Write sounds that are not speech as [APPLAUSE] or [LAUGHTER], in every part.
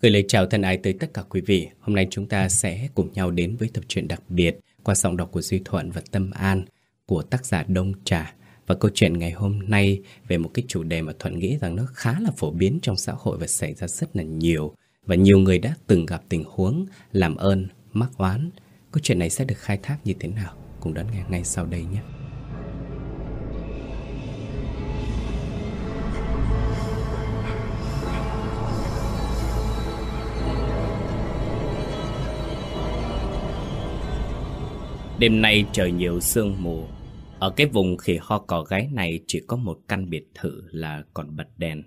Gửi lời chào thân ái tới tất cả quý vị. Hôm nay chúng ta sẽ cùng nhau đến với tập truyện đặc biệt qua giọng đọc của Duy Thuận và Tâm An của tác giả Đông Trà. Và câu chuyện ngày hôm nay về một cái chủ đề mà Thuận nghĩ rằng nó khá là phổ biến trong xã hội và xảy ra rất là nhiều. Và nhiều người đã từng gặp tình huống làm ơn, mắc oán. Câu chuyện này sẽ được khai thác như thế nào? Cùng đón nghe ngay sau đây nhé. Đêm nay trời nhiều sương mù Ở cái vùng khỉ ho cò gái này Chỉ có một căn biệt thự là còn bật đèn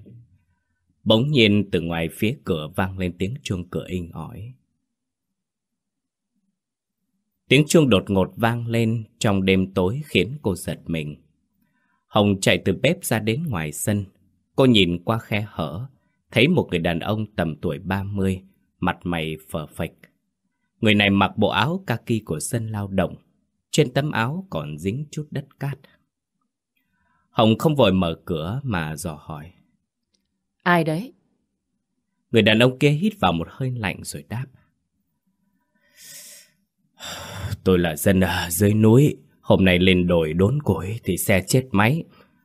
Bỗng nhiên từ ngoài phía cửa vang lên tiếng chuông cửa in ỏi Tiếng chuông đột ngột vang lên trong đêm tối khiến cô giật mình. Hồng chạy từ bếp ra đến ngoài sân. Cô nhìn qua khe hở, thấy một người đàn ông tầm tuổi 30, mặt mày phờ phạch. Người này mặc bộ áo kaki của dân lao động, trên tấm áo còn dính chút đất cát. Hồng không vội mở cửa mà dò hỏi. Ai đấy? Người đàn ông kia hít vào một hơi lạnh rồi đáp. Tôi là dân ở dưới núi, hôm nay lên đồi đốn củi thì xe chết máy,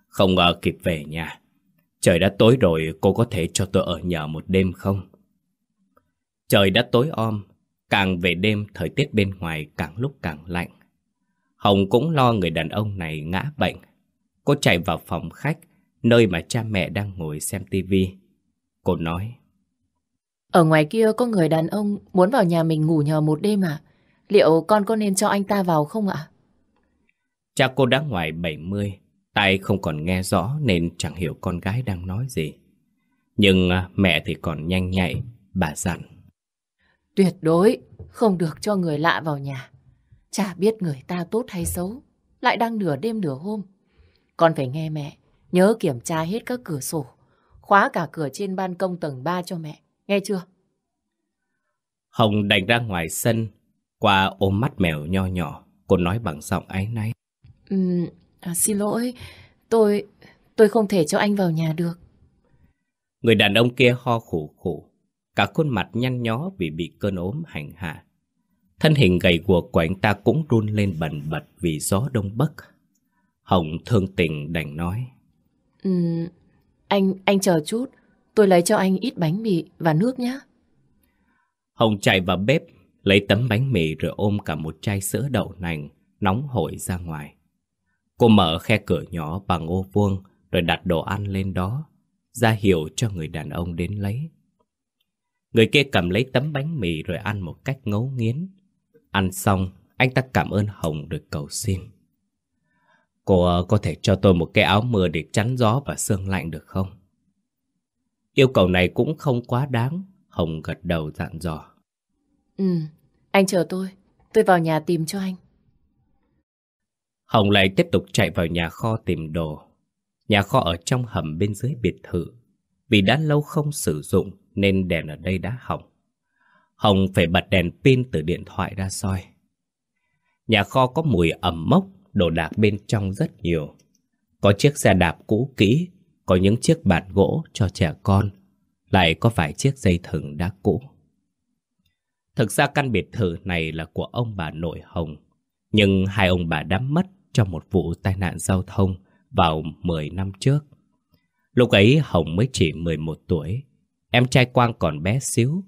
không ngờ kịp về nhà. Trời đã tối rồi, cô có thể cho tôi ở nhờ một đêm không? Trời đã tối om, càng về đêm thời tiết bên ngoài càng lúc càng lạnh. Hồng cũng lo người đàn ông này ngã bệnh. Cô chạy vào phòng khách, nơi mà cha mẹ đang ngồi xem tivi. Cô nói. Ở ngoài kia có người đàn ông muốn vào nhà mình ngủ nhờ một đêm à? Liệu con có nên cho anh ta vào không ạ? Cha cô đã ngoài 70, tay không còn nghe rõ nên chẳng hiểu con gái đang nói gì. Nhưng à, mẹ thì còn nhanh nhạy, bà dặn. Tuyệt đối không được cho người lạ vào nhà. Chả biết người ta tốt hay xấu, lại đang nửa đêm nửa hôm. Con phải nghe mẹ, nhớ kiểm tra hết các cửa sổ, khóa cả cửa trên ban công tầng 3 cho mẹ, nghe chưa? Hồng đành ra ngoài sân, qua ôm mắt mèo nho nhỏ, cô nói bằng giọng áy náy. À, xin lỗi, tôi, tôi không thể cho anh vào nhà được. Người đàn ông kia ho khủ khủ, cả khuôn mặt nhăn nhó vì bị cơn ốm hành hạ. Thân hình gầy guộc của anh ta cũng run lên bần bật vì gió đông bắc. Hồng thương tình đành nói. Ừ, anh, anh chờ chút, tôi lấy cho anh ít bánh mì và nước nhé. Hồng chạy vào bếp, lấy tấm bánh mì rồi ôm cả một chai sữa đậu nành, nóng hổi ra ngoài. Cô mở khe cửa nhỏ bằng ô vuông rồi đặt đồ ăn lên đó, ra hiệu cho người đàn ông đến lấy. Người kia cầm lấy tấm bánh mì rồi ăn một cách ngấu nghiến. Ăn xong, anh ta cảm ơn Hồng được cầu xin. Cô có thể cho tôi một cái áo mưa để chắn gió và sương lạnh được không? Yêu cầu này cũng không quá đáng, Hồng gật đầu dặn dò. Ừ, anh chờ tôi, tôi vào nhà tìm cho anh. Hồng lại tiếp tục chạy vào nhà kho tìm đồ. Nhà kho ở trong hầm bên dưới biệt thự. Vì đã lâu không sử dụng nên đèn ở đây đã hỏng. Hồng phải bật đèn pin từ điện thoại ra soi. Nhà kho có mùi ẩm mốc, đồ đạc bên trong rất nhiều. Có chiếc xe đạp cũ kỹ, có những chiếc bạt gỗ cho trẻ con, lại có vài chiếc dây thừng đã cũ. Thực ra căn biệt thự này là của ông bà nội Hồng, nhưng hai ông bà đã mất trong một vụ tai nạn giao thông vào 10 năm trước. Lúc ấy Hồng mới chỉ 11 tuổi, em trai Quang còn bé xíu.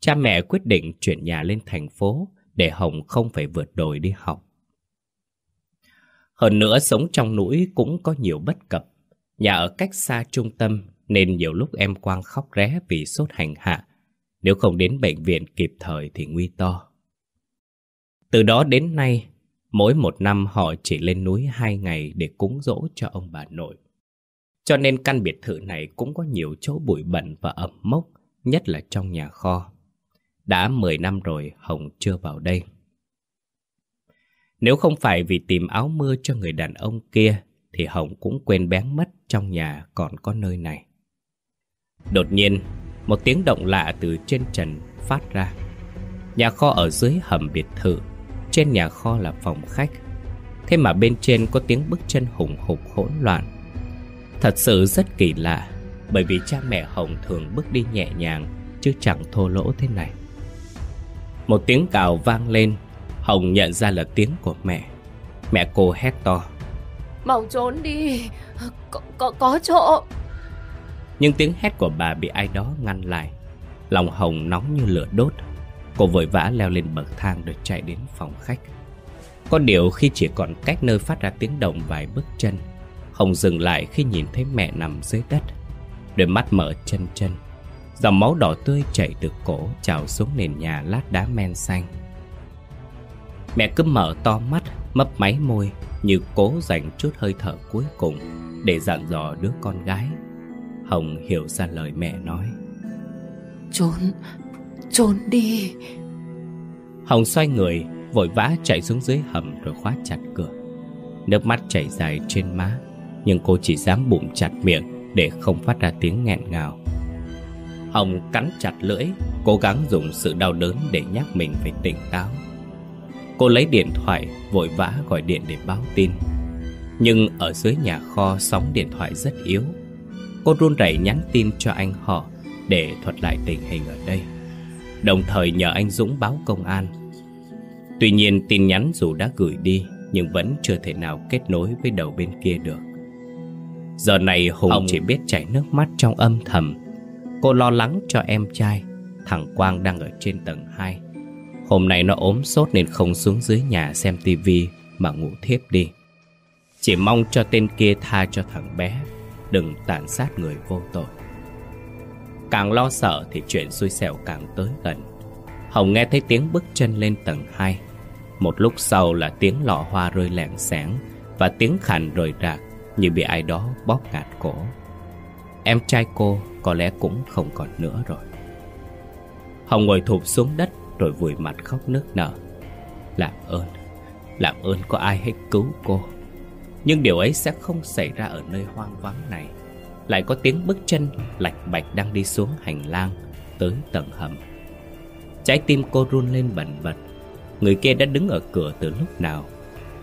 Cha mẹ quyết định chuyển nhà lên thành phố để Hồng không phải vượt đồi đi học. Hơn nữa sống trong núi cũng có nhiều bất cập. Nhà ở cách xa trung tâm nên nhiều lúc em Quang khóc ré vì sốt hành hạ nếu không đến bệnh viện kịp thời thì nguy to. Từ đó đến nay, mỗi một năm họ chỉ lên núi hai ngày để cúng dỗ cho ông bà nội. Cho nên căn biệt thự này cũng có nhiều chỗ bụi bẩn và ẩm mốc, nhất là trong nhà kho. Đã 10 năm rồi Hồng chưa vào đây. Nếu không phải vì tìm áo mưa cho người đàn ông kia, thì Hồng cũng quên bén mất trong nhà còn có nơi này. Đột nhiên, một tiếng động lạ từ trên trần phát ra Nhà kho ở dưới hầm biệt thự Trên nhà kho là phòng khách Thế mà bên trên có tiếng bước chân hùng hục hỗn loạn Thật sự rất kỳ lạ Bởi vì cha mẹ Hồng thường bước đi nhẹ nhàng chứ chẳng thô lỗ thế này. Một tiếng cào vang lên, Hồng nhận ra là tiếng của mẹ. Mẹ cô hét to. Mau trốn đi, có, có, có chỗ. Nhưng tiếng hét của bà bị ai đó ngăn lại. Lòng Hồng nóng như lửa đốt. Cô vội vã leo lên bậc thang rồi chạy đến phòng khách. Có điều khi chỉ còn cách nơi phát ra tiếng động vài bước chân, Hồng dừng lại khi nhìn thấy mẹ nằm dưới đất. Đôi mắt mở chân chân. Dòng máu đỏ tươi chảy từ cổ trào xuống nền nhà lát đá men xanh. Mẹ cứ mở to mắt, mấp máy môi như cố dành chút hơi thở cuối cùng để dặn dò đứa con gái. Hồng hiểu ra lời mẹ nói. Trốn, trốn đi. Hồng xoay người, vội vã chạy xuống dưới hầm rồi khóa chặt cửa. Nước mắt chảy dài trên má, nhưng cô chỉ dám bụng chặt miệng để không phát ra tiếng nghẹn ngào. Hồng cắn chặt lưỡi, cố gắng dùng sự đau đớn để nhắc mình phải tỉnh táo. Cô lấy điện thoại, vội vã gọi điện để báo tin. Nhưng ở dưới nhà kho sóng điện thoại rất yếu. Cô run rẩy nhắn tin cho anh họ để thuật lại tình hình ở đây. Đồng thời nhờ anh Dũng báo công an Tuy nhiên tin nhắn dù đã gửi đi Nhưng vẫn chưa thể nào kết nối với đầu bên kia được Giờ này Hùng Ông... chỉ biết chảy nước mắt trong âm thầm Cô lo lắng cho em trai. Thằng Quang đang ở trên tầng 2 Hôm nay nó ốm sốt nên không xuống dưới nhà xem tivi Mà ngủ thiếp đi. Chỉ mong cho tên kia tha cho thằng bé. Đừng tàn sát người vô tội. Càng lo sợ thì chuyện xui xẻo càng tới gần. Hồng nghe thấy tiếng bước chân lên tầng 2 Một lúc sau là tiếng lọ hoa rơi lẹn sáng Và tiếng khàn rời rạc Như bị ai đó bóp ngạt cổ. Em trai cô có lẽ cũng không còn nữa rồi. Hồng ngồi thụp xuống đất Rồi vùi mặt khóc nức nở. Làm ơn Làm ơn có ai hãy cứu cô. Nhưng điều ấy sẽ không xảy ra ở nơi hoang vắng này. Lại có tiếng bước chân lạch bạch đang đi xuống hành lang Tới tầng hầm. Trái tim cô run lên bần bật. Người kia đã đứng ở cửa từ lúc nào?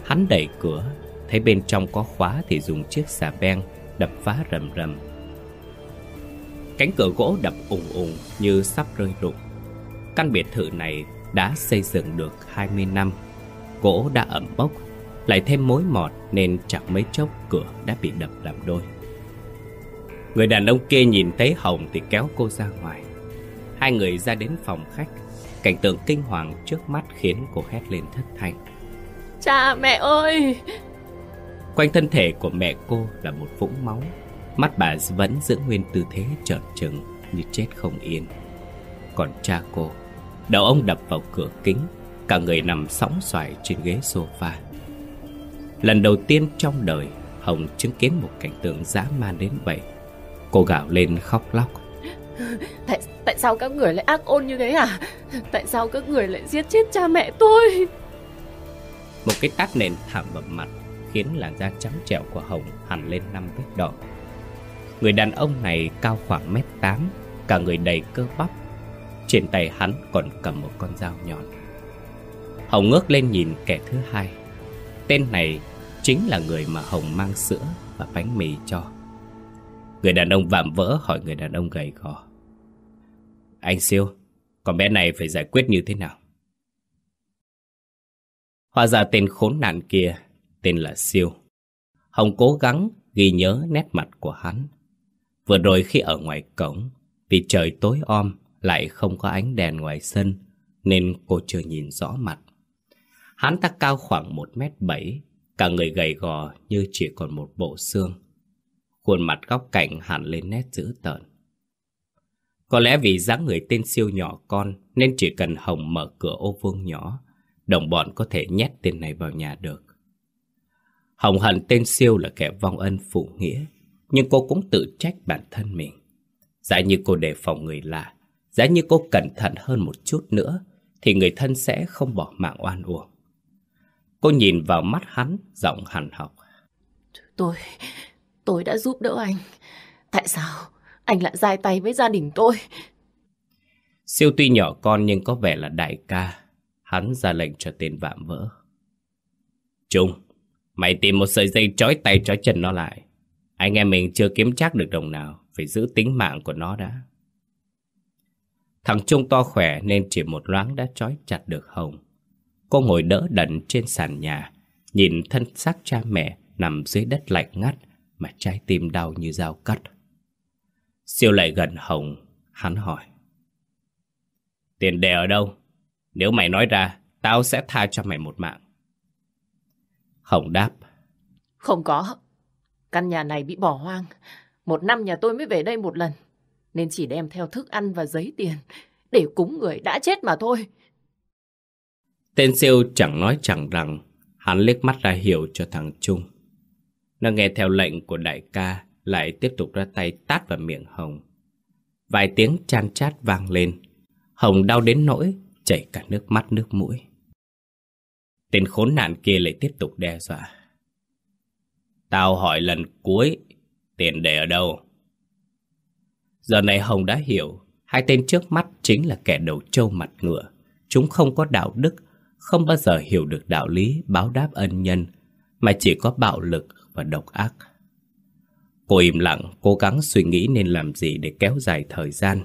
Hắn đẩy cửa, Thấy bên trong có khóa thì dùng chiếc xà beng Đập phá rầm rầm. Cánh cửa gỗ đập ùng ùng như sắp rơi rụng. Căn biệt thự này đã xây dựng được 20 năm Gỗ đã ẩm bốc Lại thêm mối mọt nên chẳng mấy chốc cửa đã bị đập làm đôi. Người đàn ông kia nhìn thấy Hồng thì kéo cô ra ngoài. Hai người ra đến phòng khách. Cảnh tượng kinh hoàng trước mắt khiến cô hét lên thất thanh. Cha mẹ ơi! Quanh thân thể của mẹ cô là một vũng máu Mắt bà vẫn giữ nguyên tư thế trợn trừng Như chết không yên. Còn cha cô Đầu ông đập vào cửa kính Cả người nằm sóng xoài trên ghế sofa. Lần đầu tiên trong đời Hồng chứng kiến một cảnh tượng dã man đến vậy. Cô gào lên khóc lóc. Tại, tại sao các người lại ác ôn như thế à Tại sao các người lại giết chết cha mẹ tôi? Một cái tát nền thẳng vào mặt Khiến làn da trắng trẻo của Hồng hẳn lên năm vết đỏ Người đàn ông này cao khoảng mét tám, Cả người đầy cơ bắp. Trên tay hắn còn cầm một con dao nhọn. Hồng ngước lên nhìn kẻ thứ hai. Tên này chính là người mà Hồng mang sữa và bánh mì cho. Người đàn ông vạm vỡ hỏi người đàn ông gầy gò. Anh siêu, Con bé này phải giải quyết như thế nào? Hóa ra tên khốn nạn kia Tên là siêu. Hồng cố gắng ghi nhớ nét mặt của hắn. Vừa rồi khi ở ngoài cổng, Vì trời tối om, Lại không có ánh đèn ngoài sân, Nên cô chưa nhìn rõ mặt. Hắn ta cao khoảng 1m7 Cả người gầy gò như chỉ còn một bộ xương. Khuôn mặt góc cạnh hẳn lên nét dữ tợn. Có lẽ vì dáng người tên siêu nhỏ con, Nên chỉ cần Hồng mở cửa ô vuông nhỏ, Đồng bọn có thể nhét tên này vào nhà được. Hồng hận tên siêu là kẻ vong ân phụ nghĩa. Nhưng cô cũng tự trách bản thân mình. Giả như cô đề phòng người lạ Giả như cô cẩn thận hơn một chút nữa Thì người thân sẽ không bỏ mạng oan uổng. Cô nhìn vào mắt hắn Giọng hằn học. Tôi, tôi đã giúp đỡ anh. Tại sao anh lại dài tay với gia đình tôi? Siêu tuy nhỏ con nhưng có vẻ là đại ca. Hắn ra lệnh cho tên vạm vỡ. Trung Mày tìm một sợi dây trói tay trói chân nó lại anh em mình chưa kiếm chắc được đồng nào Phải giữ tính mạng của nó đã Thằng Trung to khỏe nên chỉ một loáng đã trói chặt được Hồng. Cô ngồi đỡ đần trên sàn nhà, nhìn thân xác cha mẹ nằm dưới đất lạnh ngắt mà trái tim đau như dao cắt. Siêu lại gần Hồng, hắn hỏi. Tiền đề ở đâu? Nếu mày nói ra, tao sẽ tha cho mày một mạng. Hồng đáp. Không có. Căn nhà này bị bỏ hoang. Một năm nhà tôi mới về đây một lần. Nên chỉ đem theo thức ăn và giấy tiền để cúng người đã chết mà thôi. Tên siêu chẳng nói chẳng rằng, hắn liếc mắt ra hiểu cho thằng Trung. Nó nghe theo lệnh của đại ca, lại tiếp tục ra tay tát vào miệng Hồng. Vài tiếng chan chát vang lên, Hồng đau đến nỗi chảy cả nước mắt nước mũi. Tên khốn nạn kia lại tiếp tục đe dọa. Tao hỏi lần cuối, tiền để ở đâu? Giờ này Hồng đã hiểu, hai tên trước mắt chính là kẻ đầu trâu mặt ngựa. Chúng không có đạo đức, không bao giờ hiểu được đạo lý báo đáp ân nhân, mà chỉ có bạo lực và độc ác. Cô im lặng, cố gắng suy nghĩ nên làm gì để kéo dài thời gian.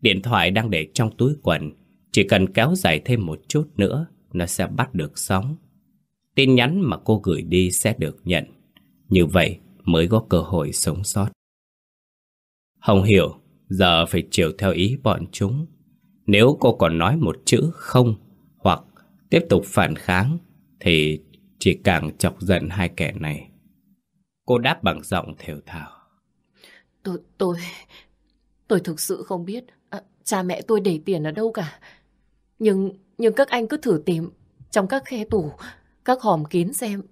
Điện thoại đang để trong túi quần, chỉ cần kéo dài thêm một chút nữa, nó sẽ bắt được sóng. Tin nhắn mà cô gửi đi sẽ được nhận. Như vậy mới có cơ hội sống sót. Hồng hiểu, giờ phải chiều theo ý bọn chúng. Nếu cô còn nói một chữ không hoặc tiếp tục phản kháng thì chỉ càng chọc giận hai kẻ này. Cô đáp bằng giọng thều thào. Tôi, tôi, tôi thực sự không biết à, cha mẹ tôi để tiền ở đâu cả. Nhưng, nhưng các anh cứ thử tìm trong các khe tủ, các hòm kín xem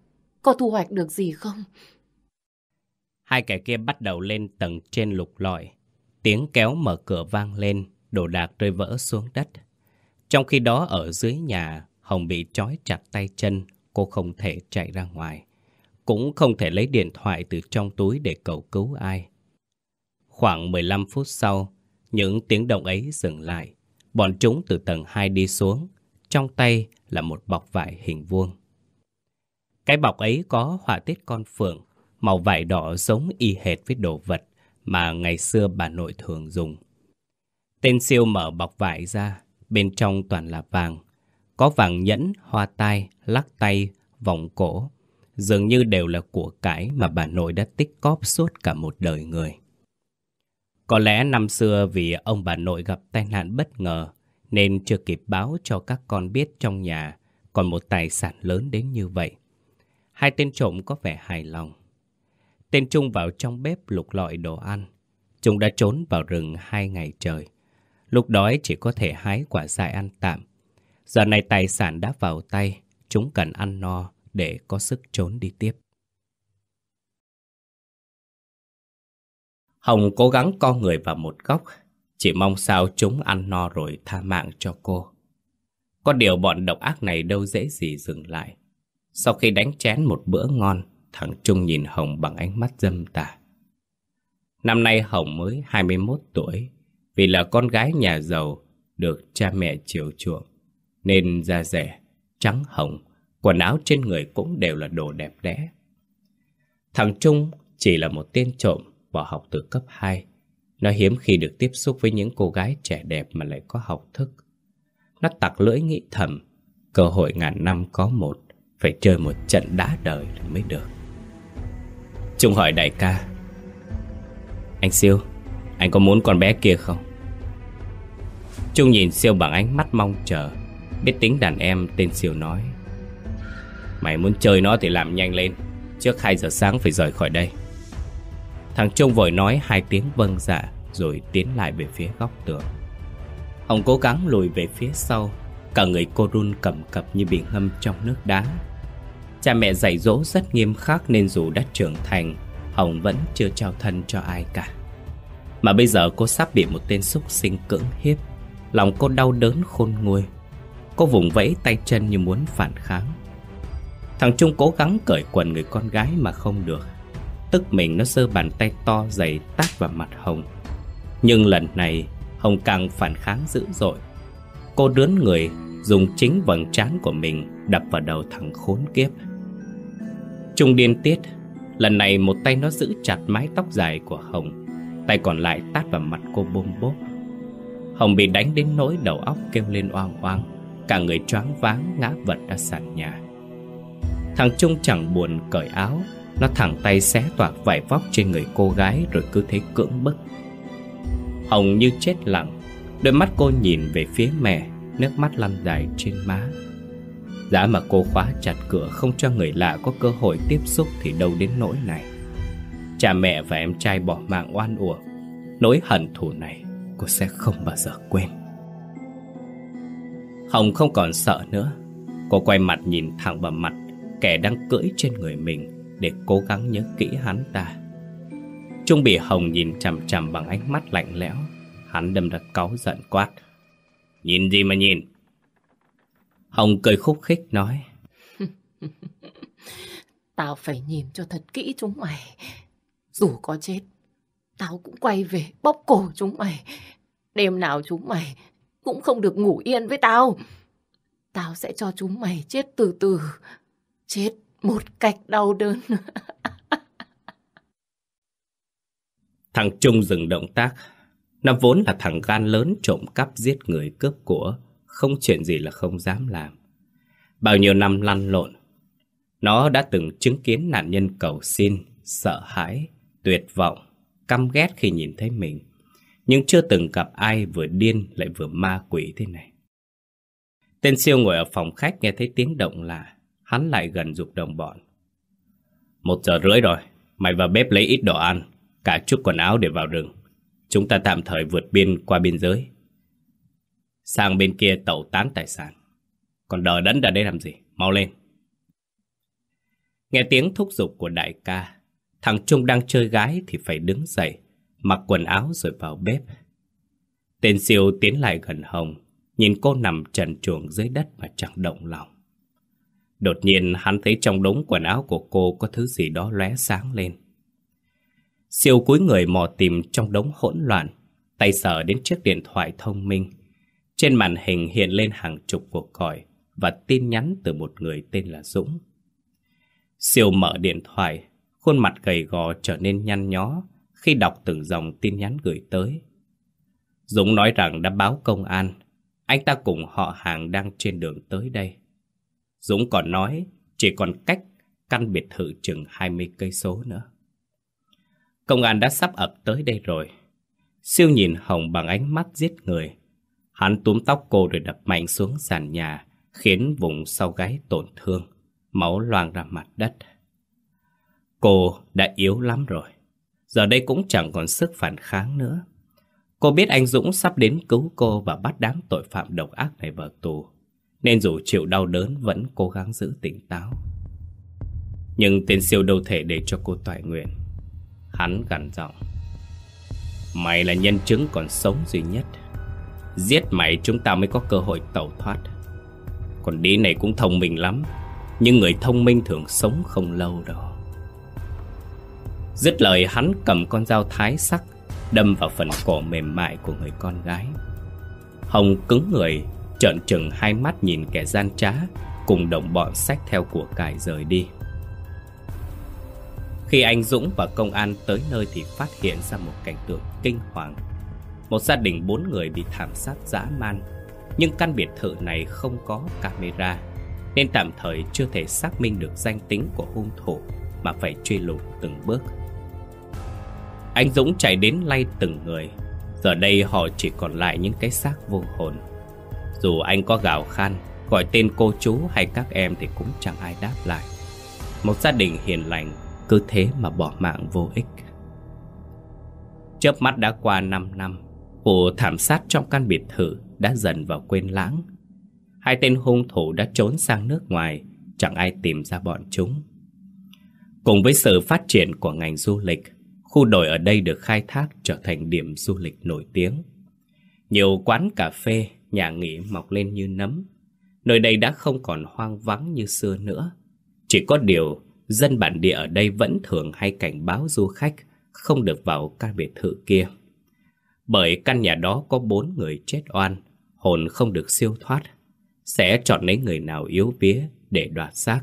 có thu hoạch được gì không. Hai kẻ kia bắt đầu lên tầng trên lục lọi. Tiếng kéo mở cửa vang lên, đồ đạc rơi vỡ xuống đất. Trong khi đó ở dưới nhà, Hồng bị trói chặt tay chân, cô không thể chạy ra ngoài. Cũng không thể lấy điện thoại từ trong túi để cầu cứu ai. Khoảng 15 phút sau, những tiếng động ấy dừng lại. Bọn chúng từ tầng 2 đi xuống, trong tay là một bọc vải hình vuông. Cái bọc ấy có họa tiết con phượng, màu vải đỏ giống y hệt với đồ vật mà ngày xưa bà nội thường dùng. Tên siêu mở bọc vải ra, bên trong toàn là vàng. Có vàng nhẫn, hoa tai, lắc tay, vòng cổ. Dường như đều là của cải mà bà nội đã tích cóp suốt cả một đời người. Có lẽ năm xưa vì ông bà nội gặp tai nạn bất ngờ nên chưa kịp báo cho các con biết trong nhà còn một tài sản lớn đến như vậy. Hai tên trộm có vẻ hài lòng. Tên Trung vào trong bếp lục lọi đồ ăn. Chúng đã trốn vào rừng hai ngày trời. Lúc đói chỉ có thể hái quả dại ăn tạm. Giờ này tài sản đã vào tay, chúng cần ăn no để có sức trốn đi tiếp. Hồng cố gắng co người vào một góc, chỉ mong sao chúng ăn no rồi tha mạng cho cô. Có điều bọn độc ác này đâu dễ gì dừng lại. Sau khi đánh chén một bữa ngon, thằng Trung nhìn Hồng bằng ánh mắt dâm tà. Năm nay Hồng mới 21 tuổi, vì là con gái nhà giàu, được cha mẹ chiều chuộng, nên da rẻ, trắng hồng, quần áo trên người cũng đều là đồ đẹp đẽ. Thằng Trung chỉ là một tên trộm bỏ học từ cấp 2. Nó hiếm khi được tiếp xúc với những cô gái trẻ đẹp mà lại có học thức. Nó tặc lưỡi nghĩ thầm, cơ hội ngàn năm có một, phải chơi một trận đá đời mới được. Trung hỏi đại ca, Anh Siêu, anh có muốn con bé kia không? Trung nhìn Siêu bằng ánh mắt mong chờ, biết tính đàn em tên Siêu nói. Mày muốn chơi nó thì làm nhanh lên, trước 2 giờ sáng phải rời khỏi đây. Thằng Trung vội nói hai tiếng vâng dạ Rồi tiến lại về phía góc tường Ông cố gắng lùi về phía sau Cả người cô run cầm cập như bị ngâm trong nước đá. Cha mẹ dạy dỗ rất nghiêm khắc Nên dù đã trưởng thành, Hồng vẫn chưa trao thân cho ai cả. Mà bây giờ cô sắp bị một tên xúc sinh cưỡng hiếp, Lòng cô đau đớn khôn nguôi. Cô vùng vẫy tay chân như muốn phản kháng. Thằng Trung cố gắng cởi quần người con gái mà không được. Tức mình nó sơ bàn tay to dày tát vào mặt Hồng. Nhưng lần này, Hồng càng phản kháng dữ dội. Cô đướn người Dùng chính vầng trán của mình Đập vào đầu thằng khốn kiếp. Trung điên tiết, Lần này một tay nó giữ chặt mái tóc dài của Hồng, Tay còn lại tát vào mặt cô bôm bốp. Hồng bị đánh đến nỗi đầu óc kêu lên oang oang, Cả người choáng váng ngã vật ra sàn nhà. Thằng Trung chẳng buồn cởi áo, Nó thẳng tay xé toạc vải vóc trên người cô gái Rồi cứ thế cưỡng bức. Hồng như chết lặng, Đôi mắt cô nhìn về phía mẹ. Nước mắt lăn dài trên má. Giá mà cô khóa chặt cửa Không cho người lạ có cơ hội tiếp xúc Thì đâu đến nỗi này. Cha mẹ và em trai bỏ mạng oan uổng. Nỗi hận thù này Cô sẽ không bao giờ quên. Hồng không còn sợ nữa. Cô quay mặt nhìn thẳng vào mặt Kẻ đang cưỡi trên người mình Để cố gắng nhớ kỹ hắn ta. Trung bị Hồng nhìn chằm chằm bằng ánh mắt lạnh lẽo. Hắn đâm ra cáu giận quát. Nhìn gì mà nhìn? Hồng cười khúc khích nói. [LAUGHS] Tao phải nhìn cho thật kỹ chúng mày. Dù có chết Tao cũng quay về bóp cổ chúng mày. Đêm nào chúng mày Cũng không được ngủ yên với tao. Tao sẽ cho chúng mày chết từ từ Chết một cách đau đớn. [LAUGHS] Thằng Trung dừng động tác nó vốn là thằng gan lớn trộm cắp giết người cướp của Không chuyện gì là không dám làm. Bao nhiêu năm lăn lộn Nó đã từng chứng kiến nạn nhân cầu xin Sợ hãi, tuyệt vọng Căm ghét khi nhìn thấy mình Nhưng chưa từng gặp ai vừa điên lại vừa ma quỷ thế này. Tên siêu ngồi ở phòng khách nghe thấy tiếng động lạ Hắn lại gần dục đồng bọn. Một giờ rưỡi rồi Mày vào bếp lấy ít đồ ăn Cả chút quần áo để vào rừng. Chúng ta tạm thời vượt biên qua biên giới. Sang bên kia tẩu tán tài sản. Còn đợi đẫn ra đây làm gì? Mau lên. Nghe tiếng thúc giục của đại ca, Thằng Trung đang chơi gái thì phải đứng dậy, Mặc quần áo rồi vào bếp. Tên siêu tiến lại gần Hồng, Nhìn cô nằm trần truồng dưới đất mà chẳng động lòng. Đột nhiên hắn thấy trong đống quần áo của cô có thứ gì đó lóe sáng lên. Siêu cúi người mò tìm trong đống hỗn loạn, tay sờ đến chiếc điện thoại thông minh. Trên màn hình hiện lên hàng chục cuộc gọi và tin nhắn từ một người tên là Dũng. Siêu mở điện thoại, khuôn mặt gầy gò trở nên nhăn nhó khi đọc từng dòng tin nhắn gửi tới. Dũng nói rằng đã báo công an, anh ta cùng họ hàng đang trên đường tới đây. Dũng còn nói chỉ còn cách căn biệt thự chừng 20 cây số nữa. Công an đã sắp ập tới đây rồi. Siêu nhìn Hồng bằng ánh mắt giết người. Hắn túm tóc cô rồi đập mạnh xuống sàn nhà, khiến vùng sau gáy tổn thương, máu loang ra mặt đất. Cô đã yếu lắm rồi. Giờ đây cũng chẳng còn sức phản kháng nữa. Cô biết anh Dũng sắp đến cứu cô và bắt đám tội phạm độc ác này vào tù. Nên dù chịu đau đớn vẫn cố gắng giữ tỉnh táo. Nhưng tên siêu đâu thể để cho cô toại nguyện. Hắn gằn giọng. Mày là nhân chứng còn sống duy nhất. Giết mày chúng ta mới có cơ hội tẩu thoát. Còn đĩ này cũng thông minh lắm, Nhưng người thông minh thường sống không lâu đâu. Dứt lời, hắn cầm con dao thái sắc, Đâm vào phần cổ mềm mại của người con gái. Hồng cứng người, Trợn trừng hai mắt nhìn kẻ gian trá, Cùng đồng bọn sách theo của cải rời đi khi anh Dũng và công an tới nơi thì phát hiện ra một cảnh tượng kinh hoàng. Một gia đình bốn người bị thảm sát dã man, nhưng căn biệt thự này không có camera, nên tạm thời chưa thể xác minh được danh tính của hung thủ mà phải truy lùng từng bước. Anh Dũng chạy đến lay từng người, giờ đây họ chỉ còn lại những cái xác vô hồn. Dù anh có gào khan, gọi tên cô chú hay các em thì cũng chẳng ai đáp lại. Một gia đình hiền lành cứ thế mà bỏ mạng vô ích. Chớp mắt đã qua 5 năm Vụ thảm sát trong căn biệt thự đã dần vào quên lãng. Hai tên hung thủ đã trốn sang nước ngoài Chẳng ai tìm ra bọn chúng. Cùng với sự phát triển của ngành du lịch Khu đồi ở đây được khai thác trở thành điểm du lịch nổi tiếng. Nhiều quán cà phê, nhà nghỉ mọc lên như nấm. Nơi đây đã không còn hoang vắng như xưa nữa. Chỉ có điều dân bản địa ở đây vẫn thường hay cảnh báo du khách không được vào căn biệt thự kia. Bởi căn nhà đó có bốn người chết oan, hồn không được siêu thoát, sẽ chọn lấy người nào yếu vía để đoạt xác.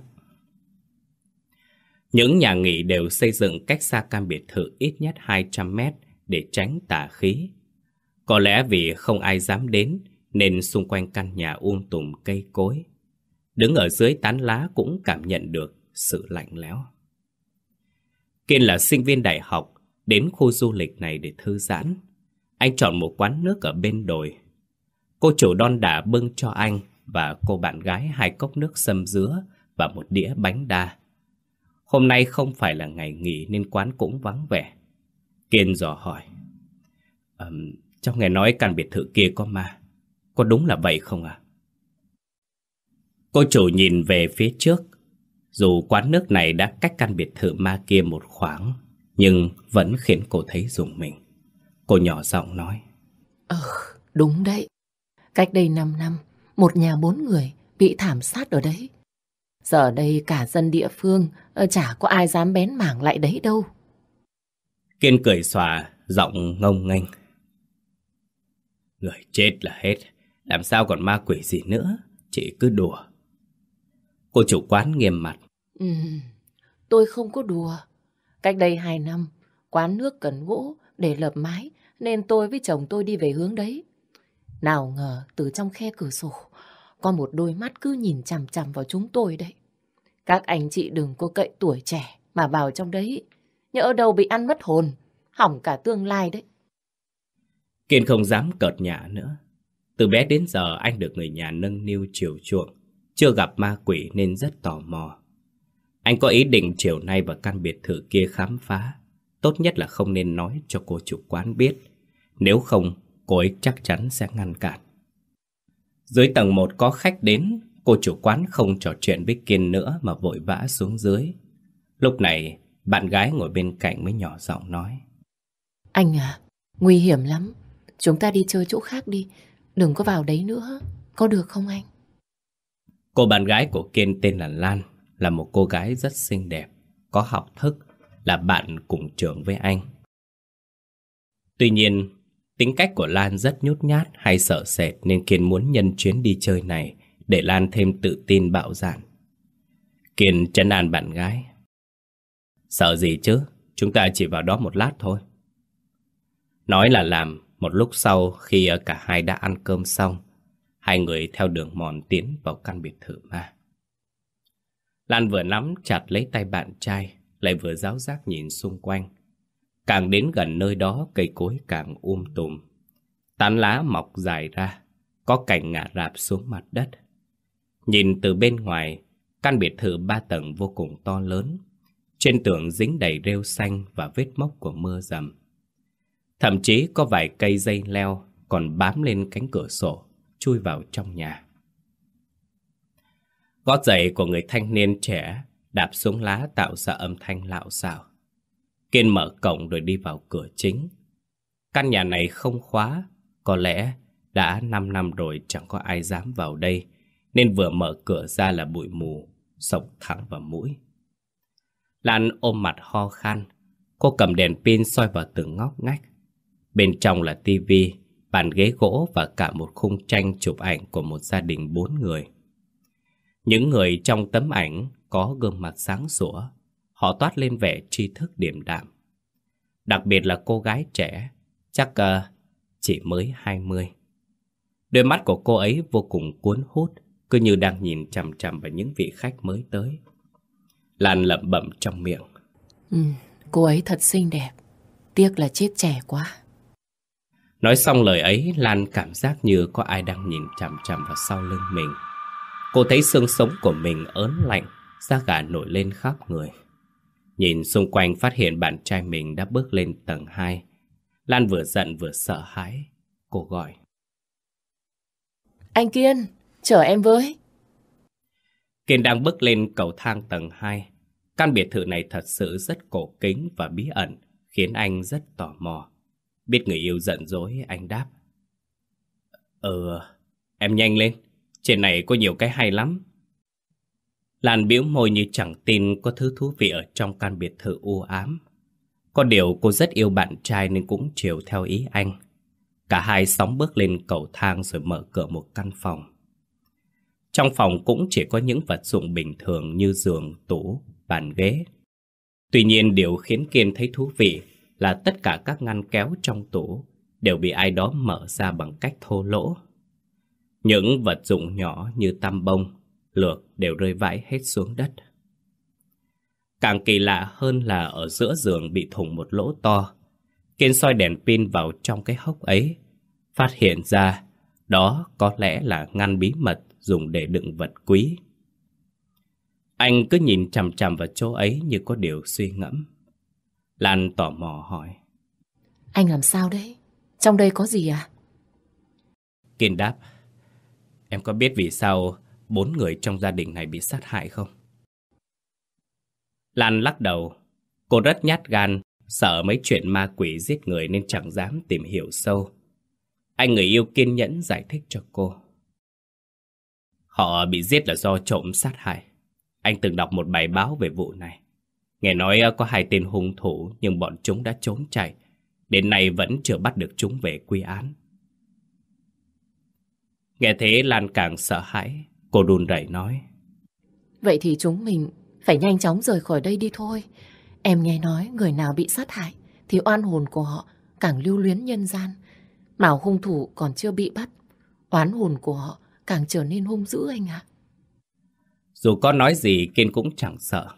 Những nhà nghỉ đều xây dựng cách xa căn biệt thự ít nhất 200 mét để tránh tà khí. Có lẽ vì không ai dám đến nên xung quanh căn nhà um tùm cây cối. Đứng ở dưới tán lá cũng cảm nhận được sự lạnh lẽo. Kiên là sinh viên đại học, đến khu du lịch này để thư giãn. Anh chọn một quán nước ở bên đồi. Cô chủ đon đả bưng cho anh và cô bạn gái hai cốc nước sâm dứa và một đĩa bánh đa. Hôm nay không phải là ngày nghỉ nên quán cũng vắng vẻ. Kiên dò hỏi. Um, trong nghe nói căn biệt thự kia có ma. Có đúng là vậy không à? Cô chủ nhìn về phía trước. Dù quán nước này đã cách căn biệt thự ma kia một khoảng, nhưng vẫn khiến cô thấy dùng mình. Cô nhỏ giọng nói. Ờ, đúng đấy. Cách đây 5 năm, một nhà bốn người bị thảm sát ở đấy. Giờ đây cả dân địa phương ờ, chả có ai dám bén mảng lại đấy đâu. Kiên cười xòa, giọng ngông nghênh. Người chết là hết, làm sao còn ma quỷ gì nữa, chỉ cứ đùa. Cô chủ quán nghiêm mặt. Ừ, tôi không có đùa. Cách đây hai năm, quán nước cần gỗ để lập mái, nên tôi với chồng tôi đi về hướng đấy. Nào ngờ từ trong khe cửa sổ, có một đôi mắt cứ nhìn chằm chằm vào chúng tôi đấy. Các anh chị đừng có cậy tuổi trẻ mà vào trong đấy. Nhỡ đâu bị ăn mất hồn, hỏng cả tương lai đấy. Kiên không dám cợt nhả nữa. Từ bé đến giờ anh được người nhà nâng niu chiều chuộng. Chưa gặp ma quỷ nên rất tò mò. Anh có ý định chiều nay vào căn biệt thự kia khám phá. Tốt nhất là không nên nói cho cô chủ quán biết. Nếu không, cô ấy chắc chắn sẽ ngăn cản. Dưới tầng 1 có khách đến, cô chủ quán không trò chuyện với Kiên nữa mà vội vã xuống dưới. Lúc này, bạn gái ngồi bên cạnh mới nhỏ giọng nói. Anh à, nguy hiểm lắm. Chúng ta đi chơi chỗ khác đi. Đừng có vào đấy nữa. Có được không anh? Cô bạn gái của Kiên tên là Lan, là một cô gái rất xinh đẹp, có học thức, là bạn cùng trường với anh. Tuy nhiên, tính cách của Lan rất nhút nhát hay sợ sệt nên Kiên muốn nhân chuyến đi chơi này để Lan thêm tự tin bạo dạn. Kiên chấn an bạn gái. Sợ gì chứ, chúng ta chỉ vào đó một lát thôi. Nói là làm, một lúc sau khi cả hai đã ăn cơm xong, hai người theo đường mòn tiến vào căn biệt thự ma. Lan vừa nắm chặt lấy tay bạn trai, lại vừa giáo giác nhìn xung quanh. Càng đến gần nơi đó, cây cối càng um tùm. Tán lá mọc dài ra, có cành ngả rạp xuống mặt đất. Nhìn từ bên ngoài, căn biệt thự ba tầng vô cùng to lớn. Trên tường dính đầy rêu xanh và vết mốc của mưa dầm. Thậm chí có vài cây dây leo còn bám lên cánh cửa sổ, chui vào trong nhà. Gót giày của người thanh niên trẻ đạp xuống lá tạo ra âm thanh lạo xạo. Kiên mở cổng rồi đi vào cửa chính. Căn nhà này không khóa, có lẽ đã 5 năm rồi chẳng có ai dám vào đây, nên vừa mở cửa ra là bụi mù, sộc thẳng vào mũi. Lan ôm mặt ho khan, cô cầm đèn pin soi vào từng ngóc ngách. Bên trong là tivi, bàn ghế gỗ và cả một khung tranh chụp ảnh của một gia đình bốn người. Những người trong tấm ảnh có gương mặt sáng sủa, họ toát lên vẻ tri thức điềm đạm. Đặc biệt là cô gái trẻ, chắc uh, chỉ mới 20. Đôi mắt của cô ấy vô cùng cuốn hút, cứ như đang nhìn chằm chằm vào những vị khách mới tới. Lan lẩm bẩm trong miệng. Ừ, cô ấy thật xinh đẹp, tiếc là chết trẻ quá. Nói xong lời ấy, Lan cảm giác như có ai đang nhìn chằm chằm vào sau lưng mình. Cô thấy xương sống của mình ớn lạnh, da gà nổi lên khắp người. Nhìn xung quanh phát hiện bạn trai mình đã bước lên tầng 2. Lan vừa giận vừa sợ hãi. Cô gọi. Anh Kiên, chở em với. Kiên đang bước lên cầu thang tầng 2. Căn biệt thự này thật sự rất cổ kính và bí ẩn, khiến anh rất tò mò. Biết người yêu giận dỗi, anh đáp. Ờ, em nhanh lên, trên này có nhiều cái hay lắm. Lan biểu môi như chẳng tin có thứ thú vị ở trong căn biệt thự u ám. Có điều cô rất yêu bạn trai nên cũng chiều theo ý anh. Cả hai sóng bước lên cầu thang rồi mở cửa một căn phòng. Trong phòng cũng chỉ có những vật dụng bình thường như giường, tủ, bàn ghế. Tuy nhiên điều khiến Kiên thấy thú vị là tất cả các ngăn kéo trong tủ đều bị ai đó mở ra bằng cách thô lỗ. Những vật dụng nhỏ như tăm bông, lược đều rơi vãi hết xuống đất. Càng kỳ lạ hơn là ở giữa giường bị thủng một lỗ to. Kiên soi đèn pin vào trong cái hốc ấy, phát hiện ra đó có lẽ là ngăn bí mật dùng để đựng vật quý. Anh cứ nhìn chằm chằm vào chỗ ấy như có điều suy ngẫm. Lan tò mò hỏi. Anh làm sao đấy? Trong đây có gì à? Kiên đáp. Em có biết vì sao bốn người trong gia đình này bị sát hại không? Lan lắc đầu. Cô rất nhát gan, sợ mấy chuyện ma quỷ giết người nên chẳng dám tìm hiểu sâu. Anh người yêu kiên nhẫn giải thích cho cô. Họ bị giết là do trộm sát hại. Anh từng đọc một bài báo về vụ này. Nghe nói ờ, có hai tên hung thủ nhưng bọn chúng đã trốn chạy. Đến nay vẫn chưa bắt được chúng về quy án. Nghe thế Lan càng sợ hãi. Cô đùn rẩy nói. Vậy thì chúng mình phải nhanh chóng rời khỏi đây đi thôi. Em nghe nói người nào bị sát hại thì oan hồn của họ càng lưu luyến nhân gian. Mà hung thủ còn chưa bị bắt. Oán hồn của họ càng trở nên hung dữ anh ạ. Dù có nói gì Kiên cũng chẳng sợ.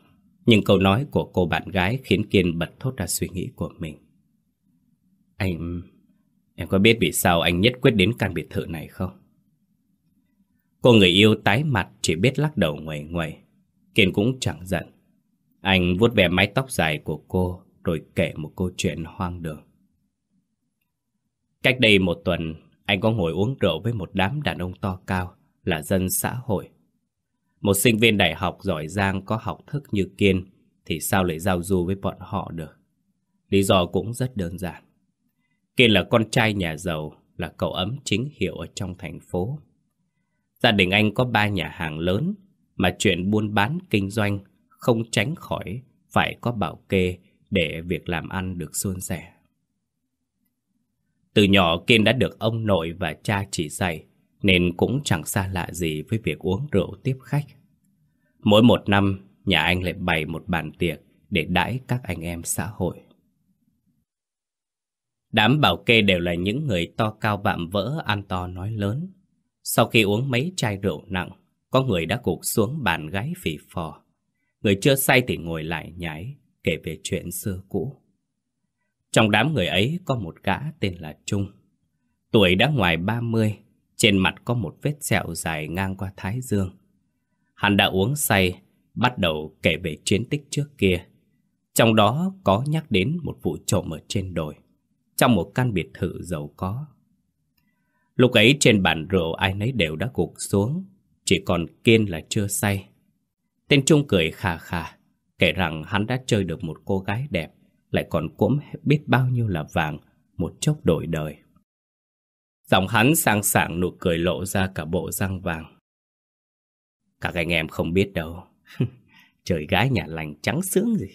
Nhưng câu nói của cô bạn gái khiến Kiên bật thốt ra suy nghĩ của mình. Anh... Em có biết vì sao anh nhất quyết đến căn biệt thự này không? Cô người yêu tái mặt chỉ biết lắc đầu ngoài ngoài. Kiên cũng chẳng giận. Anh vuốt về mái tóc dài của cô rồi kể một câu chuyện hoang đường. Cách đây một tuần, anh có ngồi uống rượu với một đám đàn ông to cao là dân xã hội. Một sinh viên đại học giỏi giang có học thức như Kiên thì sao lại giao du với bọn họ được? Lý do cũng rất đơn giản. Kiên là con trai nhà giàu, là cậu ấm chính hiệu ở trong thành phố. Gia đình anh có ba nhà hàng lớn, mà chuyện buôn bán kinh doanh không tránh khỏi phải có bảo kê để việc làm ăn được suôn sẻ. Từ nhỏ Kiên đã được ông nội và cha chỉ dạy, nên cũng chẳng xa lạ gì với việc uống rượu tiếp khách. Mỗi một năm, nhà anh lại bày một bàn tiệc để đãi các anh em xã hội. Đám bảo kê đều là những người to cao vạm vỡ, ăn to nói lớn. Sau khi uống mấy chai rượu nặng, có người đã gục xuống bàn gáy phì phò. Người chưa say thì ngồi lại nhái, kể về chuyện xưa cũ. Trong đám người ấy có một gã tên là Trung. Tuổi đã ngoài 30, trên mặt có một vết sẹo dài ngang qua thái dương. Hắn đã uống say, bắt đầu kể về chiến tích trước kia. Trong đó có nhắc đến một vụ trộm ở trên đồi, trong một căn biệt thự giàu có. Lúc ấy trên bàn rượu ai nấy đều đã gục xuống, chỉ còn Kiên là chưa say. Tên Trung cười khà khà, kể rằng hắn đã chơi được một cô gái đẹp, lại còn cũng biết bao nhiêu là vàng, một chốc đổi đời. Giọng hắn sang sảng nụ cười lộ ra cả bộ răng vàng. Các anh em không biết đâu. [LAUGHS] Trời gái nhà lành trắng sướng gì.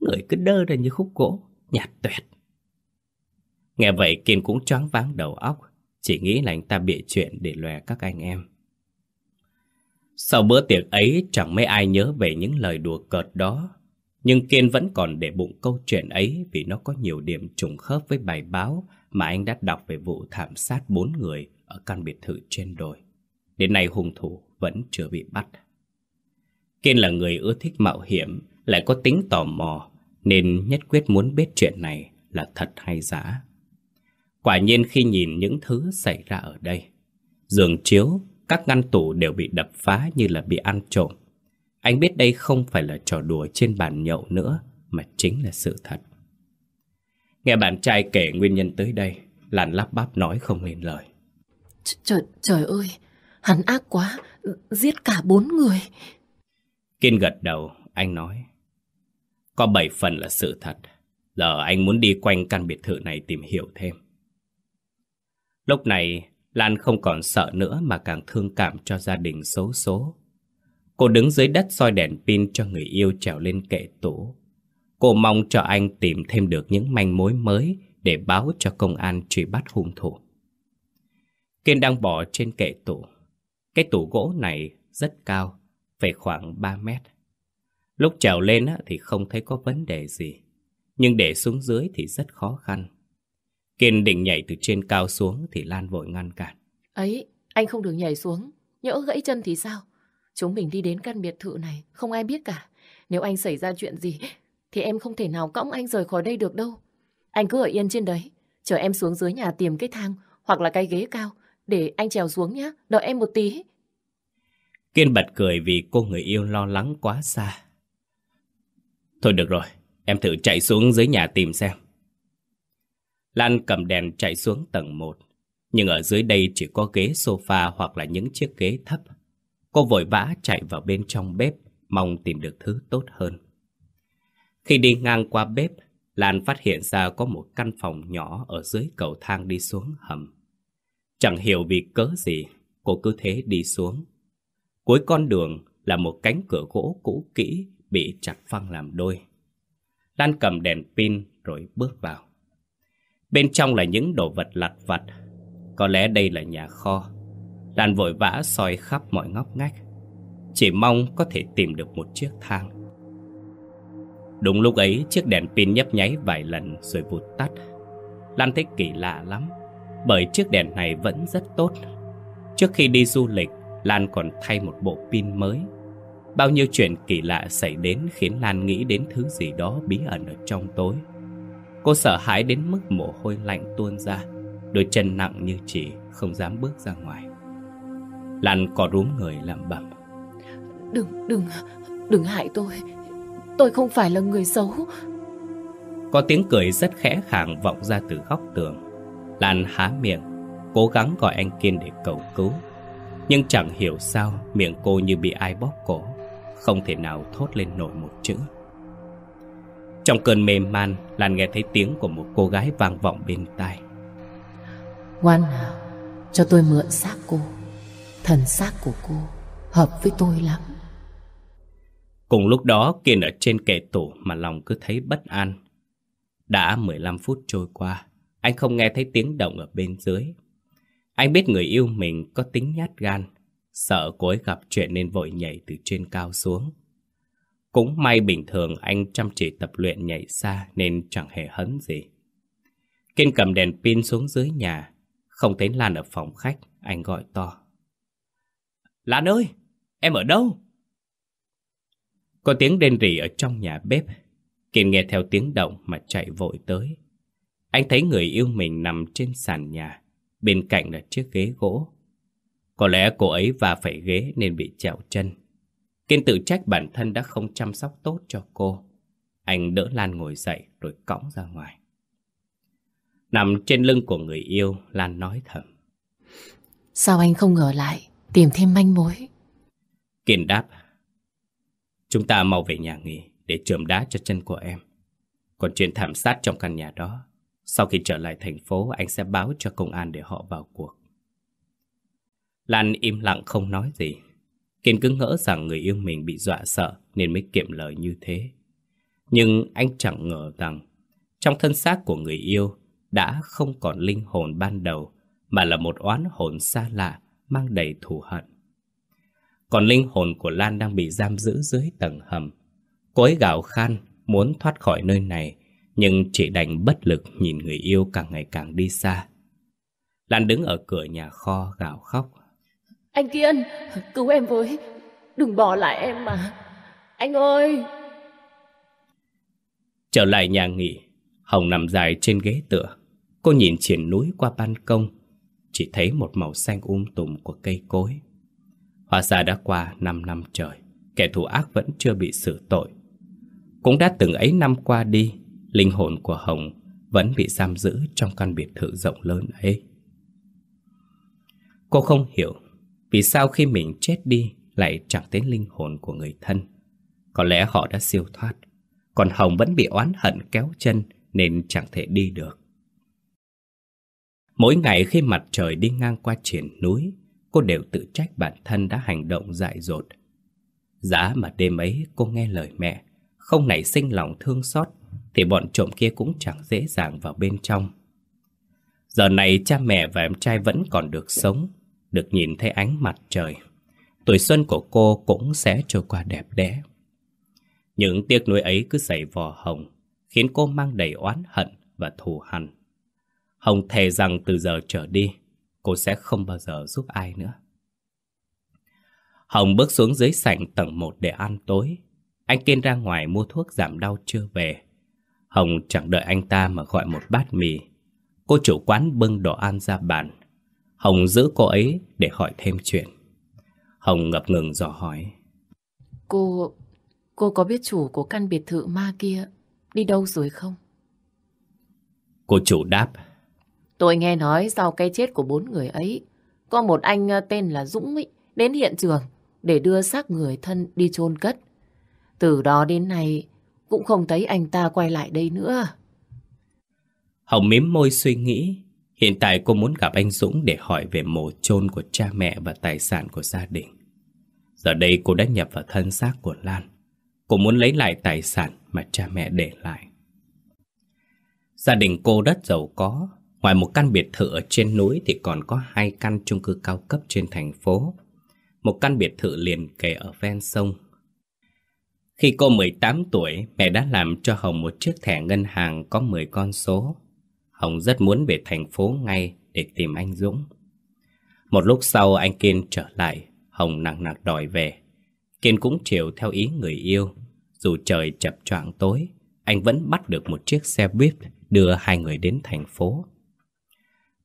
Người cứ đơ ra như khúc gỗ, nhạt tuyệt. Nghe vậy Kiên cũng choáng váng đầu óc, chỉ nghĩ là anh ta bịa chuyện để lòe các anh em. Sau bữa tiệc ấy chẳng mấy ai nhớ về những lời đùa cợt đó. Nhưng Kiên vẫn còn để bụng câu chuyện ấy vì nó có nhiều điểm trùng khớp với bài báo mà anh đã đọc về vụ thảm sát bốn người ở căn biệt thự trên đồi. Đến nay hung thủ vẫn chưa bị bắt. Kiên là người ưa thích mạo hiểm, lại có tính tò mò, nên nhất quyết muốn biết chuyện này là thật hay giả. Quả nhiên khi nhìn những thứ xảy ra ở đây, giường chiếu, các ngăn tủ đều bị đập phá như là bị ăn trộm. Anh biết đây không phải là trò đùa trên bàn nhậu nữa, mà chính là sự thật. Nghe bạn trai kể nguyên nhân tới đây, Lan lắp bắp nói không nên lời. Trời, trời ơi, hắn ác quá, giết cả bốn người. Kiên gật đầu, anh nói. Có bảy phần là sự thật. Giờ anh muốn đi quanh căn biệt thự này tìm hiểu thêm. Lúc này, Lan không còn sợ nữa mà càng thương cảm cho gia đình xấu số. Cô đứng dưới đất soi đèn pin cho người yêu trèo lên kệ tủ. Cô mong cho anh tìm thêm được những manh mối mới để báo cho công an truy bắt hung thủ. Kiên đang bỏ trên kệ tủ. Cái tủ gỗ này rất cao, phải khoảng 3 mét. Lúc trèo lên thì không thấy có vấn đề gì, nhưng để xuống dưới thì rất khó khăn. Kiên định nhảy từ trên cao xuống thì Lan vội ngăn cản. Ấy, anh không được nhảy xuống. Nhỡ gãy chân thì sao? Chúng mình đi đến căn biệt thự này, không ai biết cả. Nếu anh xảy ra chuyện gì, thì em không thể nào cõng anh rời khỏi đây được đâu. Anh cứ ở yên trên đấy, chờ em xuống dưới nhà tìm cái thang hoặc là cái ghế cao để anh trèo xuống nhé, đợi em một tí. Kiên bật cười vì cô người yêu lo lắng quá xa. Thôi được rồi, em thử chạy xuống dưới nhà tìm xem. Lan cầm đèn chạy xuống tầng 1, nhưng ở dưới đây chỉ có ghế sofa hoặc là những chiếc ghế thấp. Cô vội vã chạy vào bên trong bếp, mong tìm được thứ tốt hơn. Khi đi ngang qua bếp, Lan phát hiện ra có một căn phòng nhỏ ở dưới cầu thang đi xuống hầm. Chẳng hiểu vì cớ gì, cô cứ thế đi xuống. Cuối con đường là một cánh cửa gỗ cũ kỹ bị chặt phăng làm đôi. Lan cầm đèn pin rồi bước vào. Bên trong là những đồ vật lặt vặt. Có lẽ đây là nhà kho. Lan vội vã soi khắp mọi ngóc ngách. Chỉ mong có thể tìm được một chiếc thang. Đúng lúc ấy chiếc đèn pin nhấp nháy vài lần rồi vụt tắt. Lan thấy kỳ lạ lắm. Bởi chiếc đèn này vẫn rất tốt. Trước khi đi du lịch, Lan còn thay một bộ pin mới. Bao nhiêu chuyện kỳ lạ xảy đến khiến Lan nghĩ đến thứ gì đó bí ẩn ở trong tối. Cô sợ hãi đến mức mồ hôi lạnh tuôn ra, đôi chân nặng như chỉ không dám bước ra ngoài. Lan có rúm người làm bẩm. Đừng, đừng, đừng hại tôi. Tôi không phải là người xấu. Có tiếng cười rất khẽ khàng vọng ra từ góc tường. Lan há miệng, cố gắng gọi anh Kiên để cầu cứu. Nhưng chẳng hiểu sao miệng cô như bị ai bóp cổ, không thể nào thốt lên nổi một chữ. Trong cơn mềm man, Lan nghe thấy tiếng của một cô gái vang vọng bên tai. Ngoan nào, cho tôi mượn xác cô. Thần xác của cô hợp với tôi lắm. Cùng lúc đó Kiên ở trên kệ tủ mà lòng cứ thấy bất an. Đã 15 phút trôi qua, anh không nghe thấy tiếng động ở bên dưới. Anh biết người yêu mình có tính nhát gan, sợ cô ấy gặp chuyện nên vội nhảy từ trên cao xuống. Cũng may bình thường anh chăm chỉ tập luyện nhảy xa nên chẳng hề hấn gì. Kiên cầm đèn pin xuống dưới nhà, không thấy Lan ở phòng khách, anh gọi to. Lan ơi, em ở đâu? Có tiếng đền rỉ ở trong nhà bếp. Kiên nghe theo tiếng động mà chạy vội tới. Anh thấy người yêu mình nằm trên sàn nhà, bên cạnh là chiếc ghế gỗ. Có lẽ cô ấy va phải ghế nên bị trẹo chân. Kiên tự trách bản thân đã không chăm sóc tốt cho cô. Anh đỡ Lan ngồi dậy rồi cõng ra ngoài. Nằm trên lưng của người yêu, Lan nói thầm. Sao anh không ngờ lại, tìm thêm manh mối? Kiên đáp. Chúng ta mau về nhà nghỉ để trượm đá cho chân của em. Còn chuyện thảm sát trong căn nhà đó, sau khi trở lại thành phố anh sẽ báo cho công an để họ vào cuộc. Lan im lặng không nói gì. Kiên cứ ngỡ rằng người yêu mình bị dọa sợ nên mới kiệm lời như thế. Nhưng anh chẳng ngờ rằng trong thân xác của người yêu đã không còn linh hồn ban đầu mà là một oán hồn xa lạ mang đầy thù hận. Còn linh hồn của Lan đang bị giam giữ dưới tầng hầm. Cô ấy gào khan muốn thoát khỏi nơi này nhưng chỉ đành bất lực nhìn người yêu càng ngày càng đi xa. Lan đứng ở cửa nhà kho gào khóc. Anh Kiên, cứu em với. Đừng bỏ lại em mà. Anh ơi! Trở lại nhà nghỉ, Hồng nằm dài trên ghế tựa. Cô nhìn triển núi qua ban công, chỉ thấy một màu xanh um tùm của cây cối. Hóa ra đã qua 5 năm trời, kẻ thù ác vẫn chưa bị xử tội. Cũng đã từng ấy năm qua đi, linh hồn của Hồng vẫn bị giam giữ trong căn biệt thự rộng lớn ấy. Cô không hiểu vì sao khi mình chết đi lại chẳng đến linh hồn của người thân. Có lẽ họ đã siêu thoát, còn Hồng vẫn bị oán hận kéo chân nên chẳng thể đi được. Mỗi ngày khi mặt trời đi ngang qua triển núi, cô đều tự trách bản thân đã hành động dại dột. Giá mà đêm ấy cô nghe lời mẹ, không nảy sinh lòng thương xót, thì bọn trộm kia cũng chẳng dễ dàng vào bên trong. Giờ này cha mẹ và em trai vẫn còn được sống, được nhìn thấy ánh mặt trời. Tuổi xuân của cô cũng sẽ trôi qua đẹp đẽ. Những tiếc nuối ấy cứ dày vò hồng, khiến cô mang đầy oán hận và thù hằn. Hồng thề rằng từ giờ trở đi, cô sẽ không bao giờ giúp ai nữa. Hồng bước xuống dưới sảnh tầng 1 để ăn tối. Anh Kiên ra ngoài mua thuốc giảm đau chưa về. Hồng chẳng đợi anh ta mà gọi một bát mì. Cô chủ quán bưng đồ ăn ra bàn. Hồng giữ cô ấy để hỏi thêm chuyện. Hồng ngập ngừng dò hỏi. Cô... cô có biết chủ của căn biệt thự ma kia đi đâu rồi không? Cô chủ đáp. Tôi nghe nói sau cái chết của bốn người ấy, có một anh ờ, tên là Dũng ấy, đến hiện trường để đưa xác người thân đi chôn cất. Từ đó đến nay cũng không thấy anh ta quay lại đây nữa. Hồng mím môi suy nghĩ. Hiện tại cô muốn gặp anh Dũng để hỏi về mồ chôn của cha mẹ và tài sản của gia đình. Giờ đây cô đã nhập vào thân xác của Lan. Cô muốn lấy lại tài sản mà cha mẹ để lại. Gia đình cô rất giàu có. Ngoài một căn biệt thự ở trên núi thì còn có hai căn chung cư cao cấp trên thành phố. Một căn biệt thự liền kề ở ven sông. Khi cô 18 tuổi, mẹ đã làm cho Hồng một chiếc thẻ ngân hàng có 10 con số. Hồng rất muốn về thành phố ngay để tìm anh Dũng. Một lúc sau anh Kiên trở lại, Hồng nặng nặc đòi về. Kiên cũng chiều theo ý người yêu. Dù trời chập choạng tối, anh vẫn bắt được một chiếc xe buýt đưa hai người đến thành phố.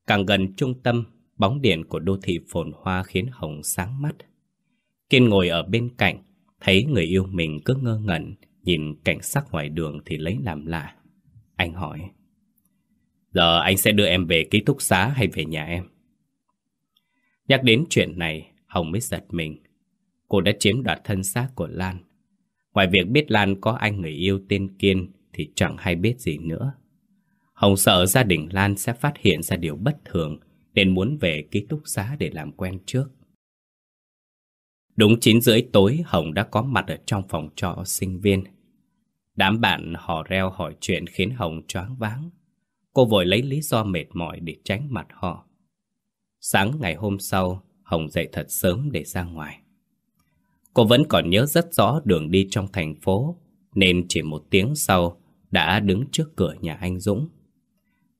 Càng gần trung tâm, bóng điện của đô thị phồn hoa khiến Hồng sáng mắt. Kiên ngồi ở bên cạnh, thấy người yêu mình cứ ngơ ngẩn, nhìn cảnh sắc ngoài đường thì lấy làm lạ. Anh hỏi, Giờ anh sẽ đưa em về ký túc xá hay về nhà em? Nhắc đến chuyện này, Hồng mới giật mình. Cô đã chiếm đoạt thân xác của Lan. Ngoài việc biết Lan có anh người yêu tên Kiên thì chẳng hay biết gì nữa. Hồng sợ gia đình Lan sẽ phát hiện ra điều bất thường nên muốn về ký túc xá để làm quen trước. Đúng 9 rưỡi tối Hồng đã có mặt ở trong phòng trọ sinh viên. Đám bạn hò reo hỏi chuyện khiến Hồng choáng váng. Cô vội lấy lý do mệt mỏi để tránh mặt họ. Sáng ngày hôm sau, Hồng dậy thật sớm để ra ngoài. Cô vẫn còn nhớ rất rõ đường đi trong thành phố, nên chỉ một tiếng sau đã đứng trước cửa nhà anh Dũng.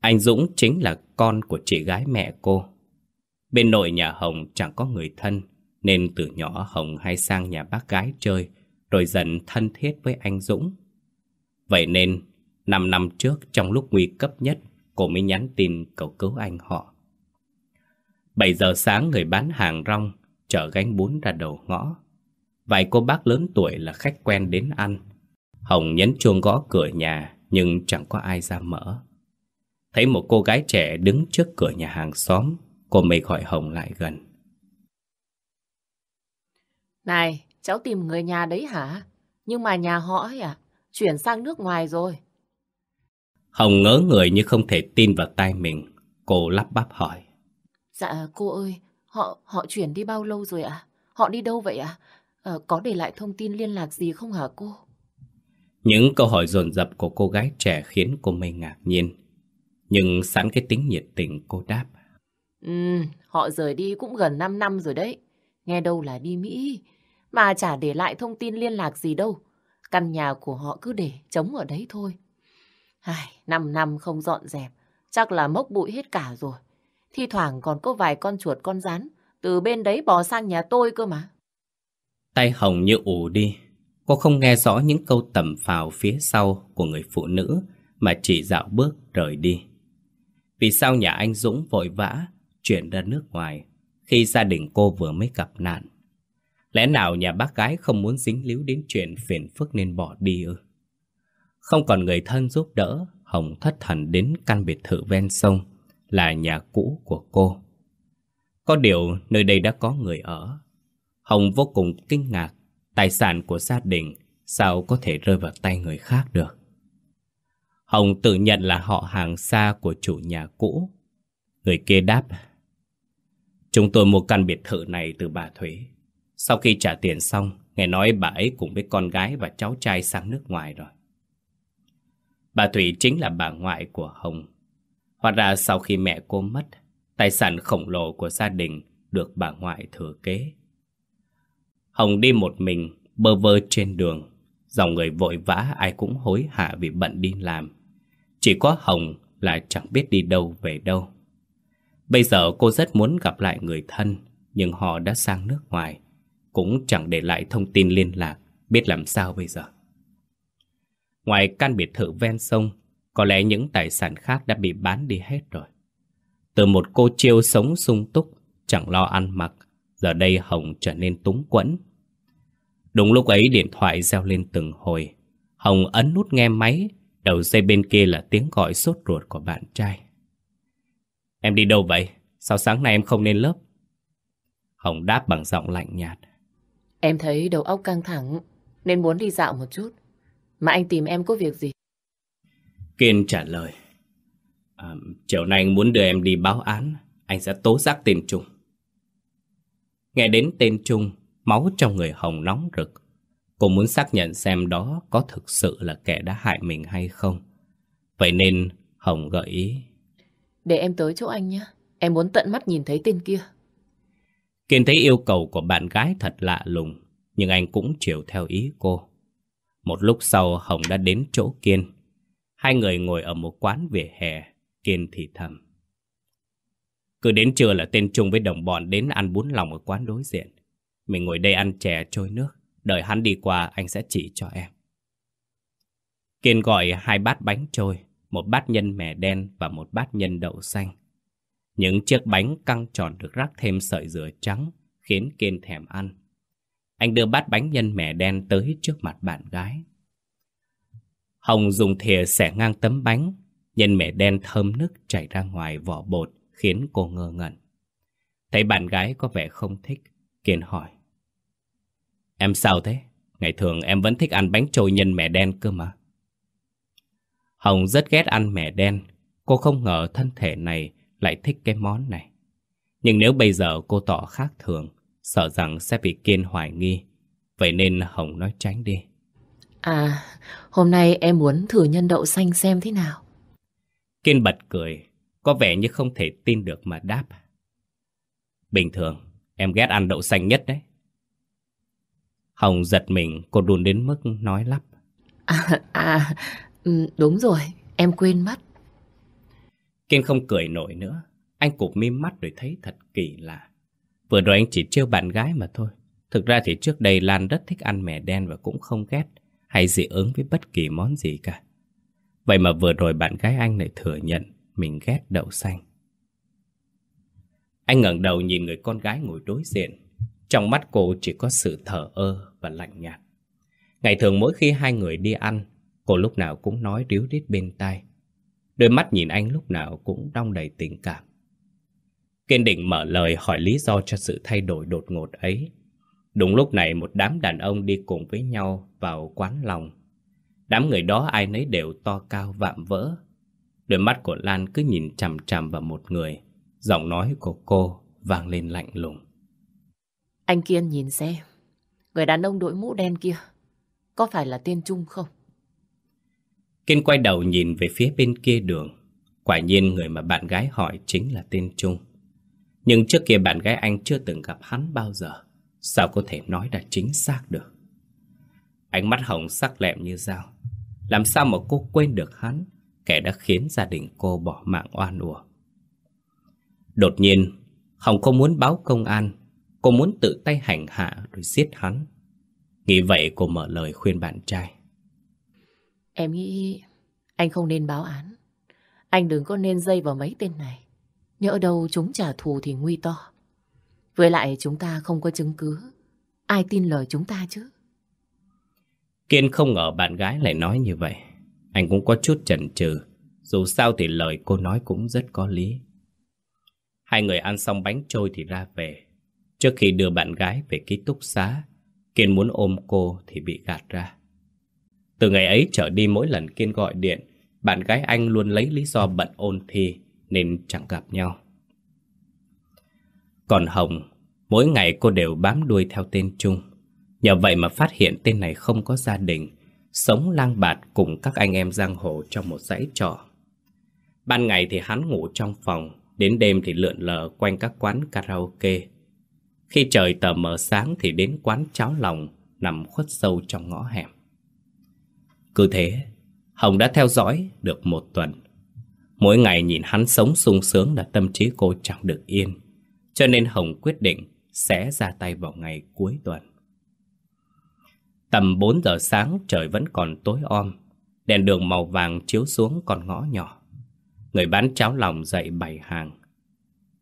Anh Dũng chính là con của chị gái mẹ cô. Bên nội nhà Hồng chẳng có người thân, nên từ nhỏ Hồng hay sang nhà bác gái chơi, rồi dần thân thiết với anh Dũng. Vậy nên, năm năm trước trong lúc nguy cấp nhất, cô mới nhắn tin cầu cứu anh họ. 7 giờ sáng người bán hàng rong chở gánh bún ra đầu ngõ. Vài cô bác lớn tuổi là khách quen đến ăn. Hồng nhấn chuông gõ cửa nhà nhưng chẳng có ai ra mở. Thấy một cô gái trẻ đứng trước cửa nhà hàng xóm, cô mới gọi Hồng lại gần. Này, cháu tìm người nhà đấy hả? Nhưng mà nhà họ ấy à? Chuyển sang nước ngoài rồi. Hồng ngớ người như không thể tin vào tai mình. Cô lắp bắp hỏi. Dạ cô ơi, họ họ chuyển đi bao lâu rồi ạ? Họ đi đâu vậy ạ? À? có để lại thông tin liên lạc gì không hả cô? Những câu hỏi dồn dập của cô gái trẻ khiến cô mây ngạc nhiên. Nhưng sẵn cái tính nhiệt tình cô đáp. Ừ, họ rời đi cũng gần 5 năm rồi đấy. Nghe đâu là đi Mỹ, mà chả để lại thông tin liên lạc gì đâu. Căn nhà của họ cứ để trống ở đấy thôi. Ai, 5 năm không dọn dẹp, chắc là mốc bụi hết cả rồi. Thi thoảng còn có vài con chuột con rắn từ bên đấy bò sang nhà tôi cơ mà. Tay Hồng như ù đi. Cô không nghe rõ những câu tầm phào phía sau của người phụ nữ mà chỉ dạo bước rời đi. Vì sao nhà anh Dũng vội vã chuyển ra nước ngoài khi gia đình cô vừa mới gặp nạn? Lẽ nào nhà bác gái không muốn dính líu đến chuyện phiền phức nên bỏ đi ư? Không còn người thân giúp đỡ, Hồng thất thần đến căn biệt thự ven sông, là nhà cũ của cô. Có điều nơi đây đã có người ở. Hồng vô cùng kinh ngạc, tài sản của gia đình sao có thể rơi vào tay người khác được. Hồng tự nhận là họ hàng xa của chủ nhà cũ. Người kia đáp, Chúng tôi mua căn biệt thự này từ bà Thủy. Sau khi trả tiền xong, nghe nói bà ấy cùng với con gái và cháu trai sang nước ngoài rồi. Bà Thủy chính là bà ngoại của Hồng. Hóa ra sau khi mẹ cô mất, tài sản khổng lồ của gia đình được bà ngoại thừa kế. Hồng đi một mình, bơ vơ trên đường. Dòng người vội vã ai cũng hối hả vì bận đi làm. Chỉ có Hồng là chẳng biết đi đâu về đâu. Bây giờ cô rất muốn gặp lại người thân, nhưng họ đã sang nước ngoài, cũng chẳng để lại thông tin liên lạc, biết làm sao bây giờ. Ngoài căn biệt thự ven sông, có lẽ những tài sản khác đã bị bán đi hết rồi. Từ một cô chiêu sống sung túc, chẳng lo ăn mặc, giờ đây Hồng trở nên túng quẫn. Đúng lúc ấy điện thoại reo lên từng hồi. Hồng ấn nút nghe máy, đầu dây bên kia là tiếng gọi sốt ruột của bạn trai. Em đi đâu vậy? Sao sáng nay em không lên lớp? Hồng đáp bằng giọng lạnh nhạt. Em thấy đầu óc căng thẳng, nên muốn đi dạo một chút. Mà anh tìm em có việc gì? Kiên trả lời. À, chiều nay anh muốn đưa em đi báo án, anh sẽ tố giác tên Trung. Nghe đến tên Trung, máu trong người Hồng nóng rực. Cô muốn xác nhận xem đó có thực sự là kẻ đã hại mình hay không. Vậy nên Hồng gợi ý. Để em tới chỗ anh nhé. Em muốn tận mắt nhìn thấy tên kia. Kiên thấy yêu cầu của bạn gái thật lạ lùng, nhưng anh cũng chiều theo ý cô. Một lúc sau Hồng đã đến chỗ Kiên. Hai người ngồi ở một quán vỉa hè, Kiên thì thầm. Cứ đến trưa là tên Trung với đồng bọn đến ăn bún lòng ở quán đối diện. Mình ngồi đây ăn chè trôi nước, đợi hắn đi qua anh sẽ chỉ cho em. Kiên gọi hai bát bánh trôi, một bát nhân mè đen và một bát nhân đậu xanh. Những chiếc bánh căng tròn được rắc thêm sợi dừa trắng, khiến Kiên thèm ăn. Anh đưa bát bánh nhân mè đen tới trước mặt bạn gái. Hồng dùng thìa xẻ ngang tấm bánh, nhân mè đen thơm nức chảy ra ngoài vỏ bột, khiến cô ngơ ngẩn. Thấy bạn gái có vẻ không thích, Kiên hỏi. Em sao thế? Ngày thường em vẫn thích ăn bánh trôi nhân mè đen cơ mà. Hồng rất ghét ăn mè đen. Cô không ngờ thân thể này lại thích cái món này. Nhưng nếu bây giờ cô tỏ khác thường, sợ rằng sẽ bị Kiên hoài nghi. Vậy nên Hồng nói tránh đi. À, hôm nay em muốn thử nhân đậu xanh xem thế nào. Kiên bật cười, có vẻ như không thể tin được mà đáp. Bình thường, em ghét ăn đậu xanh nhất đấy. Hồng giật mình, cô đùn đến mức nói lắp. À, à ừ, đúng rồi, em quên mất. Kiên không cười nổi nữa. Anh cụp mi mắt rồi thấy thật kỳ lạ. Vừa rồi anh chỉ trêu bạn gái mà thôi. Thực ra thì trước đây Lan rất thích ăn mè đen và cũng không ghét hay dị ứng với bất kỳ món gì cả. Vậy mà vừa rồi bạn gái anh lại thừa nhận mình ghét đậu xanh. Anh ngẩng đầu nhìn người con gái ngồi đối diện. Trong mắt cô chỉ có sự thở ơ và lạnh nhạt. Ngày thường mỗi khi hai người đi ăn, cô lúc nào cũng nói ríu rít bên tai. Đôi mắt nhìn anh lúc nào cũng đong đầy tình cảm. Kiên định mở lời hỏi lý do cho sự thay đổi đột ngột ấy. Đúng lúc này một đám đàn ông đi cùng với nhau vào quán lòng. Đám người đó ai nấy đều to cao vạm vỡ. Đôi mắt của Lan cứ nhìn chằm chằm vào một người. Giọng nói của cô vang lên lạnh lùng. Anh Kiên nhìn xem, người đàn ông đội mũ đen kia, có phải là tên Trung không? Kiên quay đầu nhìn về phía bên kia đường. Quả nhiên người mà bạn gái hỏi chính là tên Trung. Nhưng trước kia bạn gái anh chưa từng gặp hắn bao giờ. Sao có thể nói là chính xác được? Ánh mắt hồng sắc lẹm như dao. Làm sao mà cô quên được hắn, kẻ đã khiến gia đình cô bỏ mạng oan uổng. Đột nhiên, Hồng không muốn báo công an, cô muốn tự tay hành hạ rồi giết hắn. Nghĩ vậy cô mở lời khuyên bạn trai. Em nghĩ anh không nên báo án. Anh đừng có nên dây vào mấy tên này. Nhỡ đâu chúng trả thù thì nguy to. Với lại chúng ta không có chứng cứ. Ai tin lời chúng ta chứ? Kiên không ngờ bạn gái lại nói như vậy. Anh cũng có chút chần chừ. Dù sao thì lời cô nói cũng rất có lý. Hai người ăn xong bánh trôi thì ra về. Trước khi đưa bạn gái về ký túc xá, Kiên muốn ôm cô thì bị gạt ra. Từ ngày ấy trở đi mỗi lần Kiên gọi điện, bạn gái anh luôn lấy lý do bận ôn thi nên chẳng gặp nhau. Còn Hồng, mỗi ngày cô đều bám đuôi theo tên Trung. Nhờ vậy mà phát hiện tên này không có gia đình, sống lang bạt cùng các anh em giang hồ trong một dãy trọ. Ban ngày thì hắn ngủ trong phòng, đến đêm thì lượn lờ quanh các quán karaoke. Khi trời tờ mờ sáng thì đến quán cháo lòng nằm khuất sâu trong ngõ hẻm. Cứ thế, Hồng đã theo dõi được một tuần. Mỗi ngày nhìn hắn sống sung sướng là tâm trí cô chẳng được yên. Cho nên Hồng quyết định sẽ ra tay vào ngày cuối tuần. Tầm 4 giờ sáng trời vẫn còn tối om. Đèn đường màu vàng chiếu xuống con ngõ nhỏ. Người bán cháo lòng dậy bày hàng.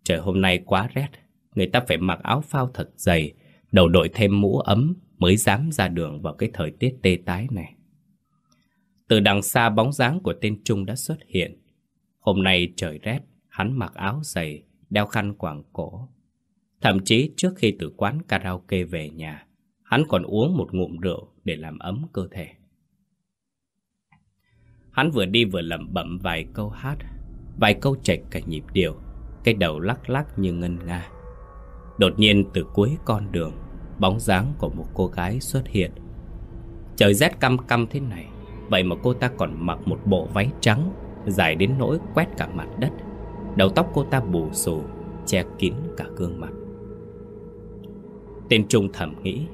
Trời hôm nay quá rét, người ta phải mặc áo phao thật dày, đầu đội thêm mũ ấm mới dám ra đường vào cái thời tiết tê tái này. Từ đằng xa bóng dáng của tên Trung đã xuất hiện. Hôm nay trời rét, hắn mặc áo dày, đeo khăn quàng cổ. Thậm chí trước khi từ quán karaoke về nhà, hắn còn uống một ngụm rượu để làm ấm cơ thể. Hắn vừa đi vừa lẩm bẩm vài câu hát, vài câu chạch cả nhịp điệu, cái đầu lắc lắc như ngân nga. Đột nhiên từ cuối con đường, bóng dáng của một cô gái xuất hiện. Trời rét căm căm thế này, vậy mà cô ta còn mặc một bộ váy trắng, dài đến nỗi quét cả mặt đất. Đầu tóc cô ta bù xù, che kín cả gương mặt. Tên Trung thầm nghĩ,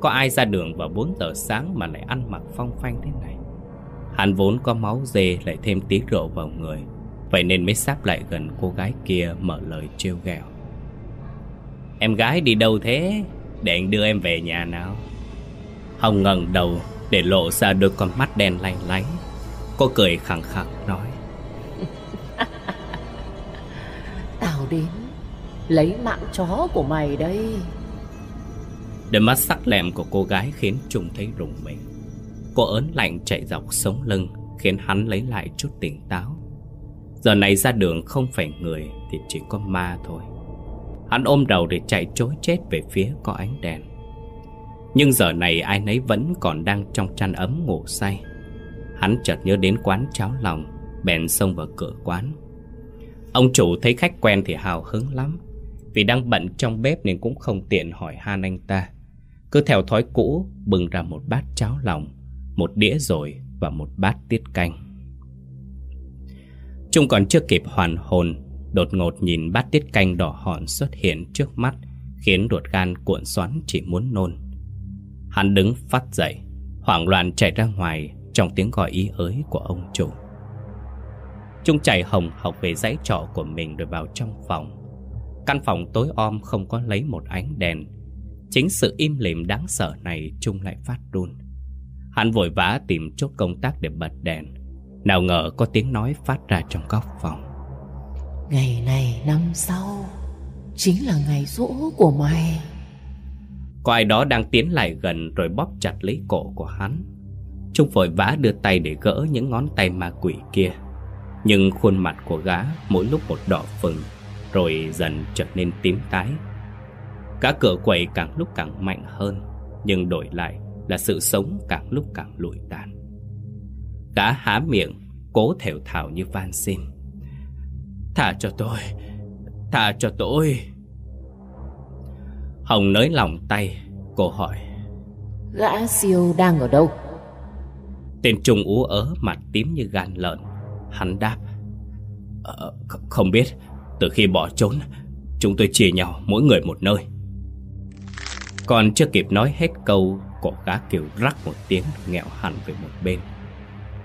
có ai ra đường vào 4 giờ sáng mà lại ăn mặc phong phanh thế này? Hắn vốn có máu dê lại thêm tí rượu vào người, vậy nên mới sáp lại gần cô gái kia mở lời trêu ghẹo. Em gái đi đâu thế? Để anh đưa em về nhà nào. Hồng ngẩng đầu Để lộ ra đôi con mắt đen lanh lánh. Cô cười khẳng khẳng nói. [LAUGHS] Tao đến Lấy mạng chó của mày đây. Đôi mắt sắc lẹm của cô gái khiến Trung thấy rùng mình. Cô ớn lạnh chạy dọc sống lưng Khiến hắn lấy lại chút tỉnh táo. Giờ này ra đường không phải người Thì chỉ có ma thôi Hắn ôm đầu để chạy trối chết về phía có ánh đèn. Nhưng giờ này ai nấy vẫn còn đang trong chăn ấm ngủ say. Hắn chợt nhớ đến quán cháo lòng, Bèn xông vào cửa quán. Ông chủ thấy khách quen thì hào hứng lắm, Vì đang bận trong bếp nên cũng không tiện hỏi han anh ta. Cứ theo thói cũ, bưng ra một bát cháo lòng, Một đĩa rồi và một bát tiết canh. Trung còn chưa kịp hoàn hồn Đột ngột nhìn bát tiết canh đỏ hòn xuất hiện trước mắt, Khiến ruột gan cuộn xoắn chỉ muốn nôn. Hắn đứng phát dậy, Hoảng loạn chạy ra ngoài Trong tiếng gọi ý ới của ông chủ. Trung chạy hồng học về dãy trọ của mình rồi vào trong phòng. Căn phòng tối om không có lấy một ánh đèn. Chính sự im lìm đáng sợ này Trung lại phát run. Hắn vội vã tìm chốt công tác để bật đèn. Nào ngờ có tiếng nói phát ra trong góc phòng. Ngày này năm sau, Chính là ngày rỗ của mày. Có ai đó đang tiến lại gần Rồi bóp chặt lấy cổ của hắn. Trung vội vã đưa tay để gỡ Những ngón tay ma quỷ kia. Nhưng khuôn mặt của gã Mỗi lúc một đỏ phừng, Rồi dần trở nên tím tái. Cả cửa quầy càng lúc càng mạnh hơn, Nhưng đổi lại là sự sống càng lúc càng lụi tàn. Gã há miệng, Cố thều thào như van xin. Thả cho tôi. Thả cho tôi. Hồng nới lòng tay Cô hỏi. Gã siêu đang ở đâu? Tên Trung ú ớ mặt tím như gan lợn. Hắn đáp. Ờ, Không biết. Từ khi bỏ trốn Chúng tôi chia nhau mỗi người một nơi. Còn chưa kịp nói hết câu Cổ gã kêu rắc một tiếng Nghẹo hẳn về một bên.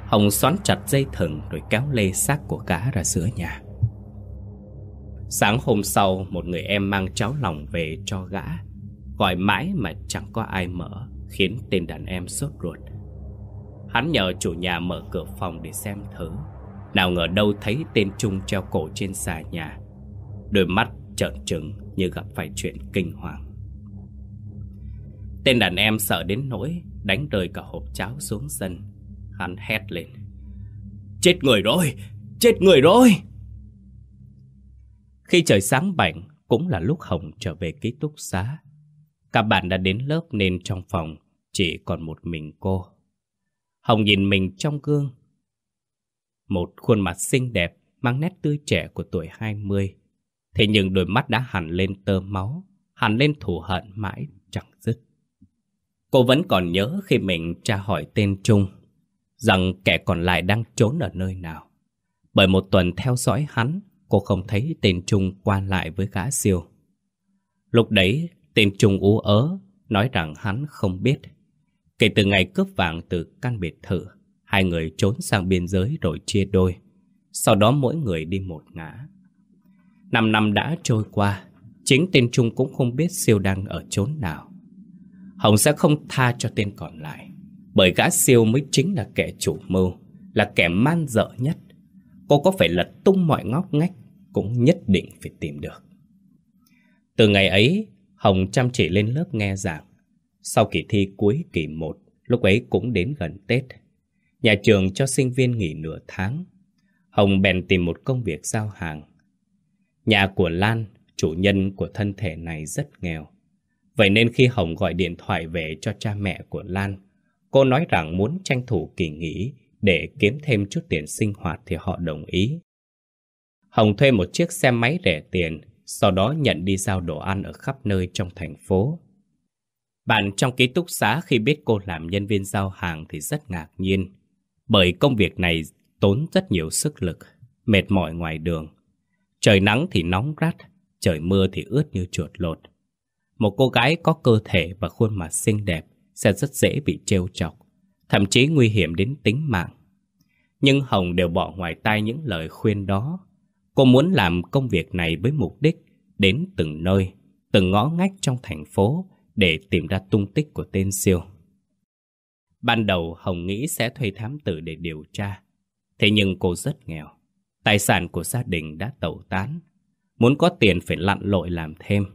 Hồng xoắn chặt dây thừng Rồi kéo lê xác của gã ra giữa nhà Sáng hôm sau, một người em mang cháo lòng về cho gã. Gọi mãi mà chẳng có ai mở, Khiến tên đàn em sốt ruột. Hắn nhờ chủ nhà mở cửa phòng để xem thử. Nào ngờ đâu thấy tên Trung treo cổ trên xà nhà. Đôi mắt trợn trừng như gặp phải chuyện kinh hoàng. Tên đàn em sợ đến nỗi đánh rơi cả hộp cháo xuống sân. Hắn hét lên. Chết người rồi! Chết người rồi! Khi trời sáng bảnh cũng là lúc Hồng trở về ký túc xá. Các bạn đã đến lớp nên trong phòng chỉ còn một mình cô. Hồng nhìn mình trong gương. Một khuôn mặt xinh đẹp mang nét tươi trẻ của tuổi 20. Thế nhưng đôi mắt đã hẳn lên tơ máu, hẳn lên thù hận mãi chẳng dứt. Cô vẫn còn nhớ khi mình tra hỏi tên Trung rằng kẻ còn lại đang trốn ở nơi nào. Bởi một tuần theo dõi hắn, cô không thấy tên Trung qua lại với gã siêu. Lúc đấy, tên Trung ú ớ, nói rằng hắn không biết. Kể từ ngày cướp vàng từ căn biệt thự, hai người trốn sang biên giới rồi chia đôi. Sau đó mỗi người đi một ngã. Năm năm đã trôi qua, chính tên Trung cũng không biết siêu đang ở chốn nào. Hồng sẽ không tha cho tên còn lại, bởi gã siêu mới chính là kẻ chủ mưu, là kẻ man dợ nhất. Cô có phải lật tung mọi ngóc ngách, cũng nhất định phải tìm được. Từ ngày ấy, Hồng chăm chỉ lên lớp nghe giảng. Sau kỳ thi cuối kỳ 1, lúc ấy cũng đến gần Tết. Nhà trường cho sinh viên nghỉ nửa tháng. Hồng bèn tìm một công việc giao hàng. Nhà của Lan, chủ nhân của thân thể này rất nghèo. Vậy nên khi Hồng gọi điện thoại về cho cha mẹ của Lan, cô nói rằng muốn tranh thủ kỳ nghỉ để kiếm thêm chút tiền sinh hoạt thì họ đồng ý. Hồng thuê một chiếc xe máy rẻ tiền, sau đó nhận đi giao đồ ăn ở khắp nơi trong thành phố. Bạn trong ký túc xá khi biết cô làm nhân viên giao hàng thì rất ngạc nhiên, bởi công việc này tốn rất nhiều sức lực, mệt mỏi ngoài đường. Trời nắng thì nóng rát, trời mưa thì ướt như chuột lột. Một cô gái có cơ thể và khuôn mặt xinh đẹp sẽ rất dễ bị trêu chọc, thậm chí nguy hiểm đến tính mạng. Nhưng Hồng đều bỏ ngoài tai những lời khuyên đó. Cô muốn làm công việc này với mục đích đến từng nơi, từng ngõ ngách trong thành phố để tìm ra tung tích của tên siêu. Ban đầu Hồng nghĩ sẽ thuê thám tử để điều tra. Thế nhưng cô rất nghèo. Tài sản của gia đình đã tẩu tán. Muốn có tiền phải lặn lội làm thêm.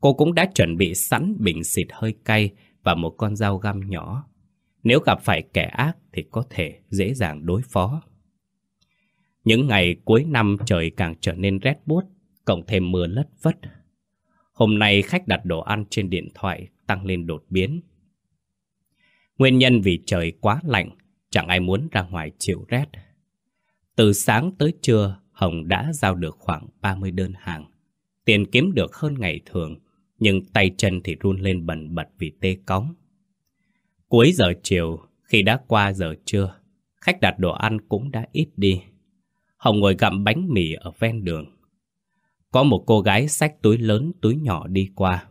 Cô cũng đã chuẩn bị sẵn bình xịt hơi cay và một con dao găm nhỏ. Nếu gặp phải kẻ ác thì có thể dễ dàng đối phó. Những ngày cuối năm trời càng trở nên rét buốt, cộng thêm mưa lất vất. Hôm nay khách đặt đồ ăn trên điện thoại tăng lên đột biến. Nguyên nhân vì trời quá lạnh, chẳng ai muốn ra ngoài chịu rét. Từ sáng tới trưa, Hồng đã giao được khoảng 30 đơn hàng. Tiền kiếm được hơn ngày thường, nhưng tay chân thì run lên bần bật vì tê cóng. Cuối giờ chiều, khi đã qua giờ trưa, khách đặt đồ ăn cũng đã ít đi. Hồng ngồi gặm bánh mì ở ven đường. Có một cô gái xách túi lớn túi nhỏ đi qua.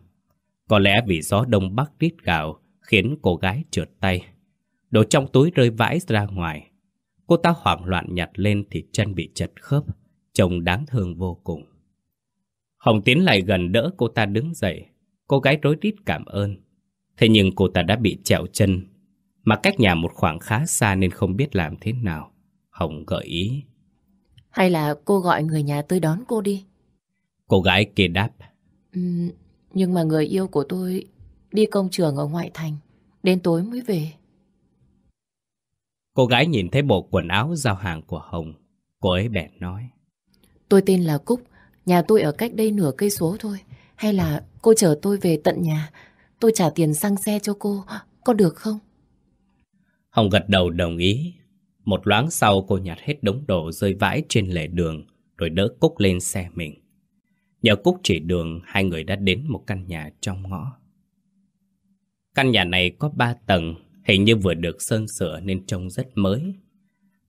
Có lẽ vì gió đông bắc rít gạo khiến cô gái trượt tay. Đồ trong túi rơi vãi ra ngoài. Cô ta hoảng loạn nhặt lên thì chân bị chật khớp, trông đáng thương vô cùng. Hồng tiến lại gần đỡ cô ta đứng dậy. Cô gái rối rít cảm ơn. Thế nhưng cô ta đã bị trẹo chân, mà cách nhà một khoảng khá xa nên không biết làm thế nào. Hồng gợi ý. Hay là cô gọi người nhà tới đón cô đi. Cô gái kia đáp. Ừ, nhưng mà người yêu của tôi đi công trường ở ngoại thành, đến tối mới về. Cô gái nhìn thấy bộ quần áo giao hàng của Hồng, cô ấy bèn nói. Tôi tên là Cúc, nhà tôi ở cách đây nửa cây số thôi. Hay là cô chở tôi về tận nhà, tôi trả tiền xăng xe cho cô, có được không? Hồng gật đầu đồng ý. Một loáng sau cô nhặt hết đống đồ rơi vãi trên lề đường, rồi đỡ Cúc lên xe mình. Nhờ Cúc chỉ đường, hai người đã đến một căn nhà trong ngõ. Căn nhà này có ba tầng, hình như vừa được sơn sửa nên trông rất mới.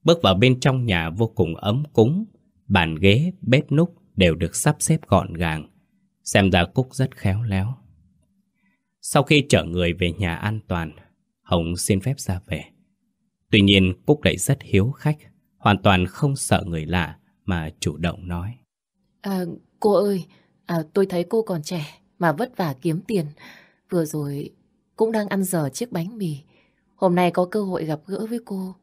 Bước vào bên trong nhà vô cùng ấm cúng, bàn ghế, bếp núc đều được sắp xếp gọn gàng. Xem ra Cúc rất khéo léo. Sau khi chở người về nhà an toàn, Hồng xin phép ra về. Tuy nhiên Cúc lại rất hiếu khách, hoàn toàn không sợ người lạ mà chủ động nói. À, cô ơi, à, tôi thấy cô còn trẻ mà vất vả kiếm tiền. Vừa rồi cũng đang ăn dở chiếc bánh mì. Hôm nay có cơ hội gặp gỡ với cô.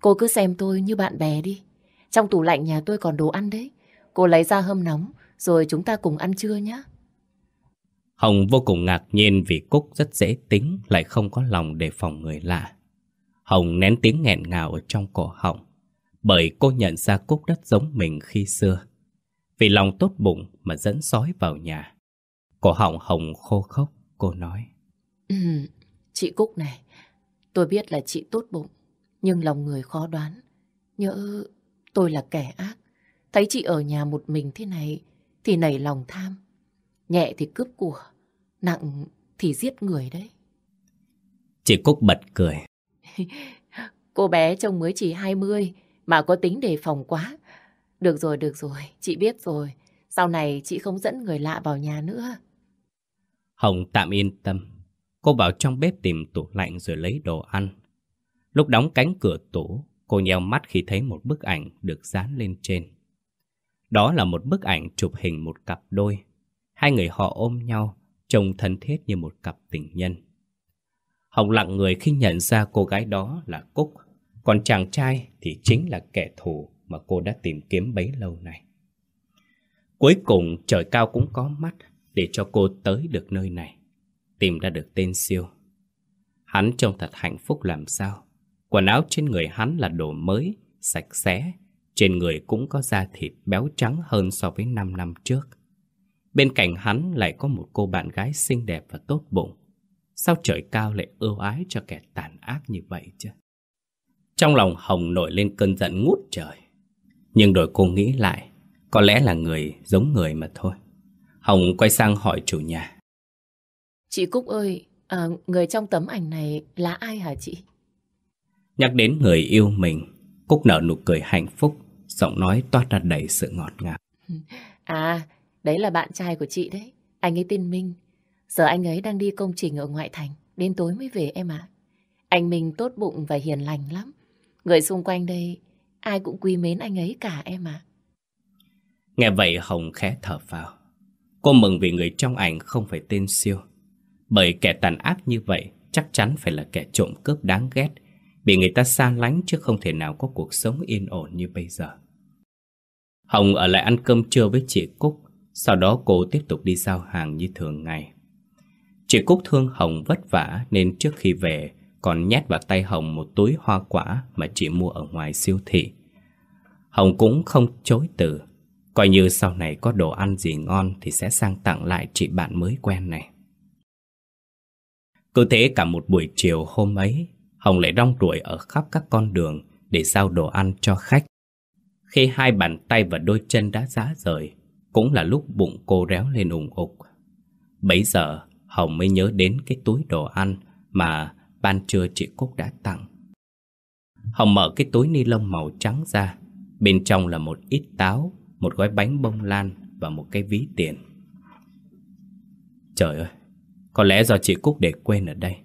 Cô cứ xem tôi như bạn bè đi. Trong tủ lạnh nhà tôi còn đồ ăn đấy. Cô lấy ra hâm nóng, rồi chúng ta cùng ăn trưa nhé. Hồng vô cùng ngạc nhiên vì Cúc rất dễ tính, lại không có lòng đề phòng người lạ. Hồng nén tiếng nghẹn ngào ở trong cổ họng, bởi cô nhận ra Cúc rất giống mình khi xưa. Vì lòng tốt bụng mà dẫn sói vào nhà. Cổ họng Hồng khô khốc, cô nói. Ừ, chị Cúc này, tôi biết là chị tốt bụng, nhưng lòng người khó đoán. Nhỡ tôi là kẻ ác, thấy chị ở nhà một mình thế này thì nảy lòng tham. Nhẹ thì cướp của, nặng thì giết người đấy. Chị Cúc bật cười. [LAUGHS] Cô bé trông mới chỉ 20 mà có tính đề phòng quá. Được rồi, được rồi, chị biết rồi. Sau này chị không dẫn người lạ vào nhà nữa. Hồng tạm yên tâm. Cô vào trong bếp tìm tủ lạnh rồi lấy đồ ăn. Lúc đóng cánh cửa tủ, Cô nheo mắt khi thấy một bức ảnh được dán lên trên. Đó là một bức ảnh chụp hình một cặp đôi. Hai người họ ôm nhau, trông thân thiết như một cặp tình nhân. Hồng lặng người khi nhận ra cô gái đó là Cúc, còn chàng trai thì chính là kẻ thù mà cô đã tìm kiếm bấy lâu nay. Cuối cùng trời cao cũng có mắt để cho cô tới được nơi này, tìm ra được tên siêu. Hắn trông thật hạnh phúc làm sao. Quần áo trên người hắn là đồ mới, sạch sẽ, trên người cũng có da thịt béo trắng hơn so với 5 năm trước. Bên cạnh hắn lại có một cô bạn gái xinh đẹp và tốt bụng. Sao trời cao lại ưu ái cho kẻ tàn ác như vậy chứ? Trong lòng Hồng nổi lên cơn giận ngút trời. Nhưng rồi cô nghĩ lại, có lẽ là người giống người mà thôi. Hồng quay sang hỏi chủ nhà. Chị Cúc ơi, à, người trong tấm ảnh này là ai hả chị? Nhắc đến người yêu mình, Cúc nở nụ cười hạnh phúc, giọng nói toát ra đầy sự ngọt ngào. [LAUGHS] À, đấy là bạn trai của chị đấy. Anh ấy tên Minh. Giờ anh ấy đang đi công trình ở ngoại thành, đến tối mới về em ạ. Anh mình tốt bụng và hiền lành lắm. Người xung quanh đây, ai cũng quý mến anh ấy cả em ạ. Nghe vậy Hồng khẽ thở vào. Cô mừng vì người trong ảnh không phải tên siêu. Bởi kẻ tàn ác như vậy chắc chắn phải là kẻ trộm cướp đáng ghét, bị người ta xa lánh chứ không thể nào có cuộc sống yên ổn như bây giờ. Hồng ở lại ăn cơm trưa với chị Cúc, sau đó cô tiếp tục đi giao hàng như thường ngày. Chị Cúc thương Hồng vất vả nên trước khi về còn nhét vào tay Hồng một túi hoa quả mà chị mua ở ngoài siêu thị. Hồng cũng không chối từ, coi như sau này có đồ ăn gì ngon thì sẽ sang tặng lại chị bạn mới quen này. Cứ thế cả một buổi chiều hôm ấy, Hồng lại rong ruổi ở khắp các con đường để giao đồ ăn cho khách. Khi hai bàn tay và đôi chân đã giá rời, cũng là lúc bụng cô réo lên ủng ục. Bấy giờ, Hồng mới nhớ đến cái túi đồ ăn mà ban trưa chị Cúc đã tặng. Hồng mở cái túi ni lông màu trắng ra, bên trong là một ít táo, một gói bánh bông lan và một cái ví tiền. Trời ơi, có lẽ do chị Cúc để quên ở đây.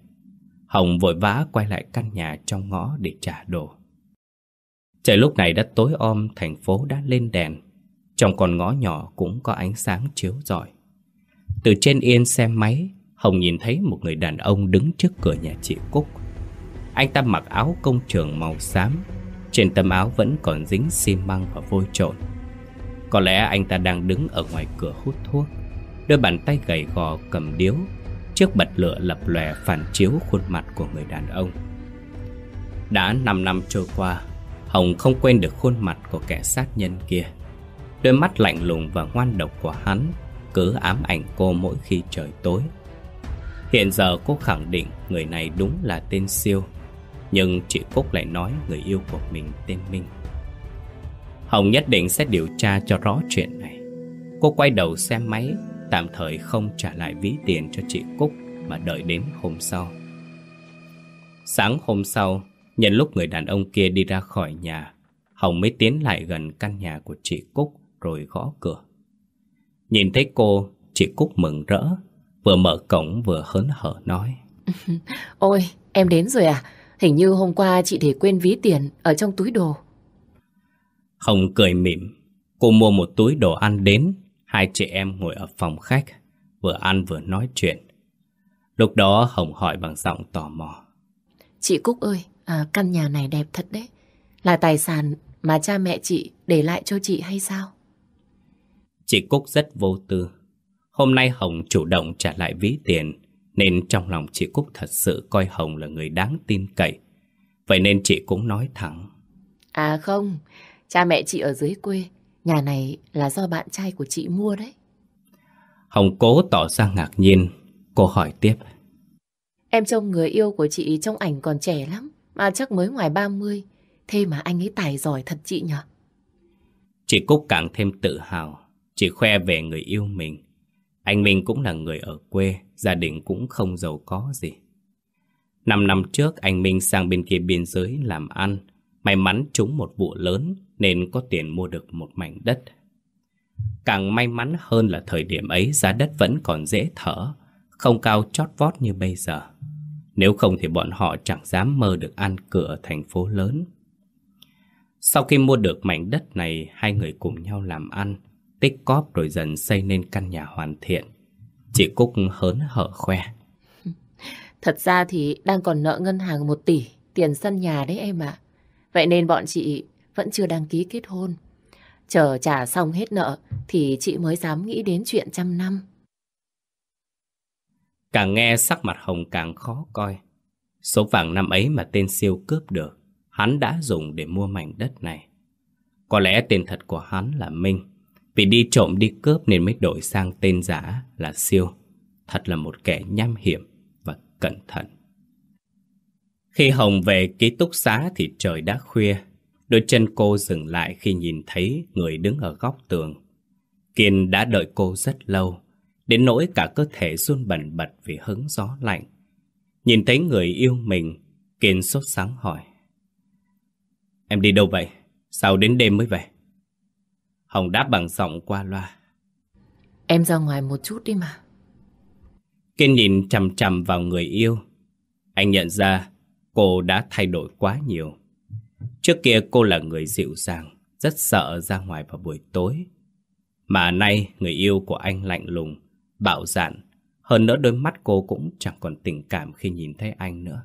Hồng vội vã quay lại căn nhà trong ngõ để trả đồ. Trời lúc này đã tối om, thành phố đã lên đèn. Trong con ngõ nhỏ cũng có ánh sáng chiếu rọi. Từ trên yên xe máy, Hồng nhìn thấy một người đàn ông đứng trước cửa nhà chị Cúc. Anh ta mặc áo công trường màu xám, trên tấm áo vẫn còn dính xi măng và vôi trộn. Có lẽ anh ta đang đứng ở ngoài cửa hút thuốc, đôi bàn tay gầy gò cầm điếu, chiếc bật lửa lập lòe phản chiếu khuôn mặt của người đàn ông. Đã 5 năm trôi qua, Hồng không quên được khuôn mặt của kẻ sát nhân kia. Đôi mắt lạnh lùng và ngoan độc của hắn cứ ám ảnh cô mỗi khi trời tối. Hiện giờ cô khẳng định người này đúng là tên Siêu, nhưng chị Cúc lại nói người yêu của mình tên Minh. Hồng nhất định sẽ điều tra cho rõ chuyện này. Cô quay đầu xe máy, tạm thời không trả lại ví tiền cho chị Cúc mà đợi đến hôm sau. Sáng hôm sau, Nhân lúc người đàn ông kia đi ra khỏi nhà, Hồng mới tiến lại gần căn nhà của chị Cúc rồi gõ cửa. Nhìn thấy cô, chị Cúc mừng rỡ, vừa mở cổng vừa hớn hở nói. [LAUGHS] Ôi, em đến rồi à? Hình như hôm qua chị để quên ví tiền ở trong túi đồ. Hồng cười mỉm, cô mua một túi đồ ăn đến, hai chị em ngồi ở phòng khách, vừa ăn vừa nói chuyện. Lúc đó Hồng hỏi bằng giọng tò mò. Chị Cúc ơi, À, căn nhà này đẹp thật đấy. Là tài sản mà cha mẹ chị để lại cho chị hay sao? Chị Cúc rất vô tư. Hôm nay Hồng chủ động trả lại ví tiền, nên trong lòng chị Cúc thật sự coi Hồng là người đáng tin cậy. Vậy nên chị cũng nói thẳng. À không, cha mẹ chị ở dưới quê, nhà này là do bạn trai của chị mua đấy. Hồng cố tỏ ra ngạc nhiên, cô hỏi tiếp. Em trông người yêu của chị trong ảnh còn trẻ lắm. Mà chắc mới ngoài 30 Thế mà anh ấy tài giỏi thật chị nhỉ Chị Cúc càng thêm tự hào Chị khoe về người yêu mình anh Minh cũng là người ở quê Gia đình cũng không giàu có gì. Năm năm trước anh Minh sang bên kia biên giới làm ăn. May mắn trúng một vụ lớn Nên có tiền mua được một mảnh đất. Càng may mắn hơn là thời điểm ấy giá đất vẫn còn dễ thở Không cao chót vót như bây giờ. Nếu không thì bọn họ chẳng dám mơ được ăn cửa thành phố lớn. Sau khi mua được mảnh đất này, hai người cùng nhau làm ăn, tích cóp rồi dần xây nên căn nhà hoàn thiện. Chị Cúc hớn hở khoe. Thật ra thì đang còn nợ ngân hàng một tỷ tiền sân nhà đấy em ạ. Vậy nên bọn chị vẫn chưa đăng ký kết hôn. Chờ trả xong hết nợ thì chị mới dám nghĩ đến chuyện trăm năm. Càng nghe sắc mặt Hồng càng khó coi. Số vàng năm ấy mà tên siêu cướp được, hắn đã dùng để mua mảnh đất này. Có lẽ tên thật của hắn là Minh, vì đi trộm đi cướp nên mới đổi sang tên giả là siêu. Thật là một kẻ nham hiểm và cẩn thận. Khi Hồng về ký túc xá thì trời đã khuya. Đôi chân cô dừng lại khi nhìn thấy người đứng ở góc tường. Kiên đã đợi cô rất lâu, đến nỗi cả cơ thể run bẩn bật vì hứng gió lạnh. Nhìn thấy người yêu mình, Kiên sốt sáng hỏi. Em đi đâu vậy? Sao đến đêm mới về? Hồng đáp bằng giọng qua loa. Em ra ngoài một chút đi mà. Kiên nhìn chằm chằm vào người yêu. Anh nhận ra cô đã thay đổi quá nhiều. Trước kia cô là người dịu dàng, rất sợ ra ngoài vào buổi tối. Mà nay người yêu của anh lạnh lùng, bạo dạn, hơn nữa đôi mắt cô cũng chẳng còn tình cảm khi nhìn thấy anh nữa.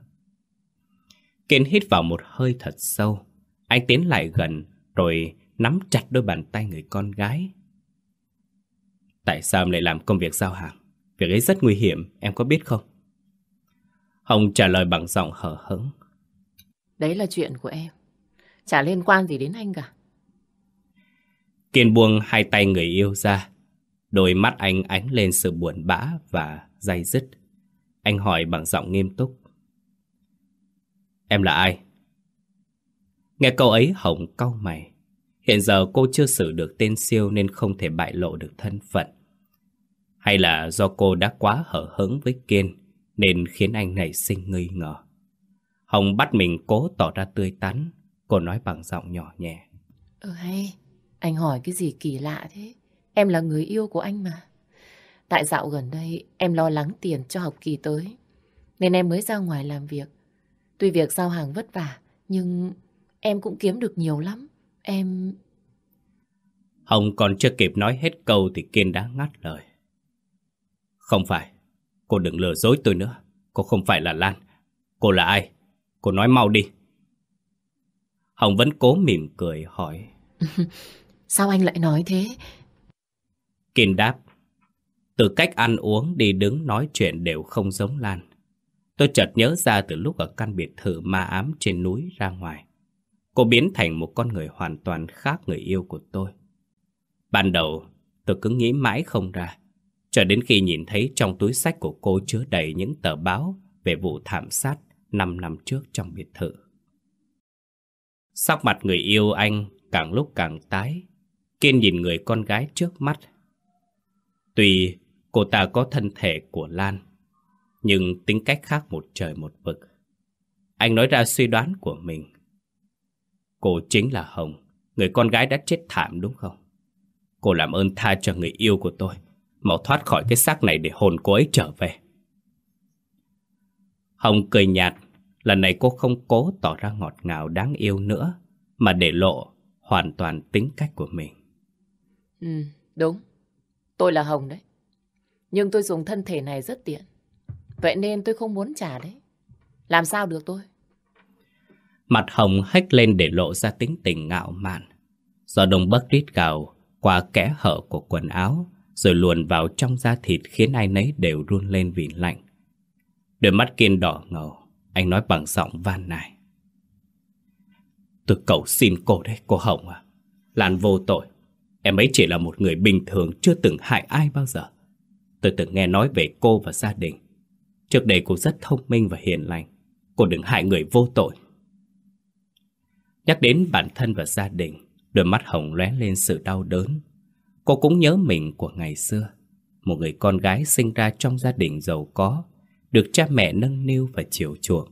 Kiên hít vào một hơi thật sâu. Anh tiến lại gần rồi nắm chặt đôi bàn tay người con gái. Tại sao em lại làm công việc giao hàng? Việc ấy rất nguy hiểm, em có biết không? Hồng trả lời bằng giọng hở hững. Đấy là chuyện của em. Chả liên quan gì đến anh cả. Kiên buông hai tay người yêu ra. Đôi mắt anh ánh lên sự buồn bã và day dứt. Anh hỏi bằng giọng nghiêm túc. Em là ai? Nghe câu ấy Hồng cau mày. Hiện giờ cô chưa xử được tên siêu nên không thể bại lộ được thân phận. Hay là do cô đã quá hở hứng với Kiên nên khiến anh nảy sinh nghi ngờ. Hồng bắt mình cố tỏ ra tươi tắn, cô nói bằng giọng nhỏ nhẹ. Ừ hay, anh hỏi cái gì kỳ lạ thế? Em là người yêu của anh mà. Tại dạo gần đây em lo lắng tiền cho học kỳ tới, nên em mới ra ngoài làm việc. Tuy việc giao hàng vất vả, nhưng em cũng kiếm được nhiều lắm. Em... Hồng còn chưa kịp nói hết câu thì Kiên đã ngắt lời. Không phải, cô đừng lừa dối tôi nữa. Cô không phải là Lan. Cô là ai? Cô nói mau đi. Hồng vẫn cố mỉm cười hỏi. [LAUGHS] Sao anh lại nói thế? Kiên đáp. Từ cách ăn uống, đi đứng, nói chuyện đều không giống Lan. Tôi chợt nhớ ra từ lúc ở căn biệt thự ma ám trên núi ra ngoài. Cô biến thành một con người hoàn toàn khác người yêu của tôi. Ban đầu, tôi cứ nghĩ mãi không ra. Cho đến khi nhìn thấy trong túi sách của cô chứa đầy những tờ báo về vụ thảm sát 5 năm trước trong biệt thự. Sắc mặt người yêu anh càng lúc càng tái. Kiên nhìn người con gái trước mắt. Tuy cô ta có thân thể của Lan, nhưng tính cách khác một trời một vực. Anh nói ra suy đoán của mình. Cô chính là Hồng, người con gái đã chết thảm đúng không? Cô làm ơn tha cho người yêu của tôi, mau thoát khỏi cái xác này để hồn cô ấy trở về. Hồng cười nhạt, lần này cô không cố tỏ ra ngọt ngào đáng yêu nữa, mà để lộ hoàn toàn tính cách của mình. Ừ, đúng. Tôi là Hồng đấy. Nhưng tôi dùng thân thể này rất tiện. Vậy nên tôi không muốn trả đấy. Làm sao được tôi? Mặt Hồng hách lên để lộ ra tính tình ngạo mạn. Do đông bắc rít gào qua kẽ hở của quần áo, rồi luồn vào trong da thịt khiến ai nấy đều run lên vì lạnh. Đôi mắt kiên đỏ ngầu, anh nói bằng giọng van nài. Tôi cầu xin cô đấy, cô Hồng à. Lan vô tội. Em ấy chỉ là một người bình thường chưa từng hại ai bao giờ. Tôi từng nghe nói về cô và gia đình. Trước đây cô rất thông minh và hiền lành. Cô đừng hại người vô tội. Nhắc đến bản thân và gia đình, đôi mắt Hồng lóe lên sự đau đớn. Cô cũng nhớ mình của ngày xưa. Một người con gái sinh ra trong gia đình giàu có, được cha mẹ nâng niu và chiều chuộng.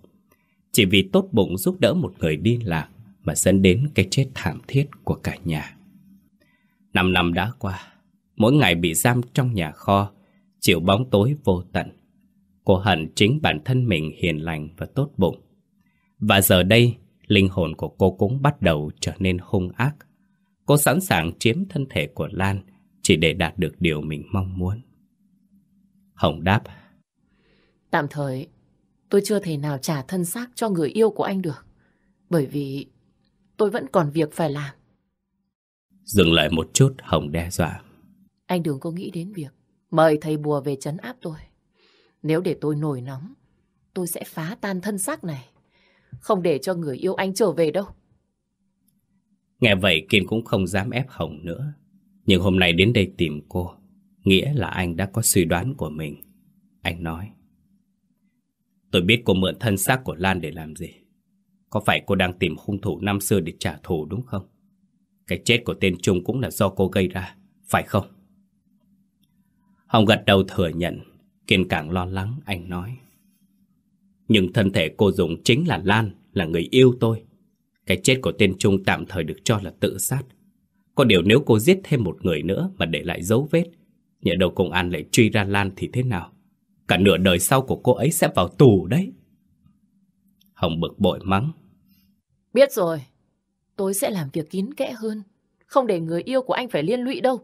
Chỉ vì tốt bụng giúp đỡ một người đi lạc mà dẫn đến cái chết thảm thiết của cả nhà. Năm năm đã qua, mỗi ngày bị giam trong nhà kho, chịu bóng tối vô tận. Cô hận chính bản thân mình hiền lành và tốt bụng. Và giờ đây linh hồn của cô cũng bắt đầu trở nên hung ác. Cô sẵn sàng chiếm thân thể của Lan chỉ để đạt được điều mình mong muốn. Hồng đáp. Tạm thời, tôi chưa thể nào trả thân xác cho người yêu của anh được. Bởi vì tôi vẫn còn việc phải làm. Dừng lại một chút, Hồng đe dọa. Anh đừng có nghĩ đến việc mời thầy bùa về trấn áp tôi. Nếu để tôi nổi nóng, tôi sẽ phá tan thân xác này. Không để cho người yêu anh trở về đâu. Nghe vậy Kiên cũng không dám ép Hồng nữa. Nhưng hôm nay đến đây tìm cô, nghĩa là anh đã có suy đoán của mình. Anh nói. Tôi biết cô mượn thân xác của Lan để làm gì. Có phải cô đang tìm hung thủ năm xưa để trả thù đúng không? Cái chết của tên Trung cũng là do cô gây ra, phải không? Hồng gật đầu thừa nhận, Kiên càng lo lắng, anh nói. Nhưng thân thể cô dùng chính là Lan, là người yêu tôi. Cái chết của tên Trung tạm thời được cho là tự sát. Có điều nếu cô giết thêm một người nữa mà để lại dấu vết, nhỡ đầu công an lại truy ra Lan thì thế nào? Cả nửa đời sau của cô ấy sẽ vào tù đấy. Hồng bực bội mắng. Biết rồi, tôi sẽ làm việc kín kẽ hơn. Không để người yêu của anh phải liên lụy đâu.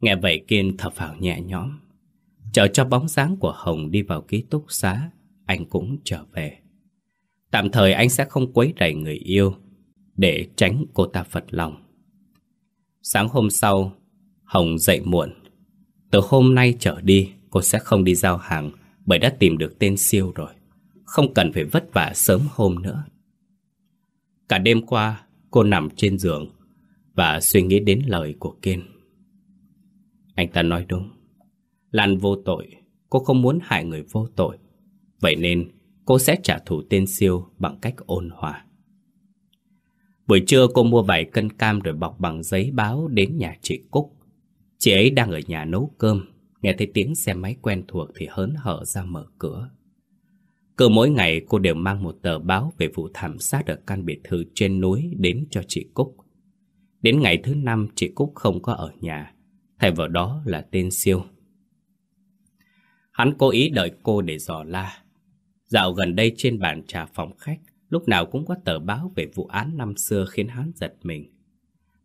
Nghe vậy Kiên thở phào nhẹ nhõm. Chờ cho bóng dáng của Hồng đi vào ký túc xá, anh cũng trở về. Tạm thời anh sẽ không quấy rầy người yêu, để tránh cô ta phật lòng. Sáng hôm sau, Hồng dậy muộn. Từ hôm nay trở đi, cô sẽ không đi giao hàng bởi đã tìm được tên siêu rồi. Không cần phải vất vả sớm hôm nữa. Cả đêm qua, cô nằm trên giường và suy nghĩ đến lời của Kiên. Anh ta nói đúng. Lan vô tội, cô không muốn hại người vô tội. Vậy nên cô sẽ trả thù tên siêu bằng cách ôn hòa. Buổi trưa cô mua vài cân cam rồi bọc bằng giấy báo đến nhà chị Cúc. Chị ấy đang ở nhà nấu cơm, nghe thấy tiếng xe máy quen thuộc thì hớn hở ra mở cửa. Cứ mỗi ngày cô đều mang một tờ báo về vụ thảm sát ở căn biệt thự trên núi đến cho chị Cúc. Đến ngày thứ năm chị Cúc không có ở nhà, thay vào đó là tên siêu. Hắn cố ý đợi cô để dò la. Dạo gần đây trên bàn trà phòng khách, lúc nào cũng có tờ báo về vụ án năm xưa khiến hắn giật mình.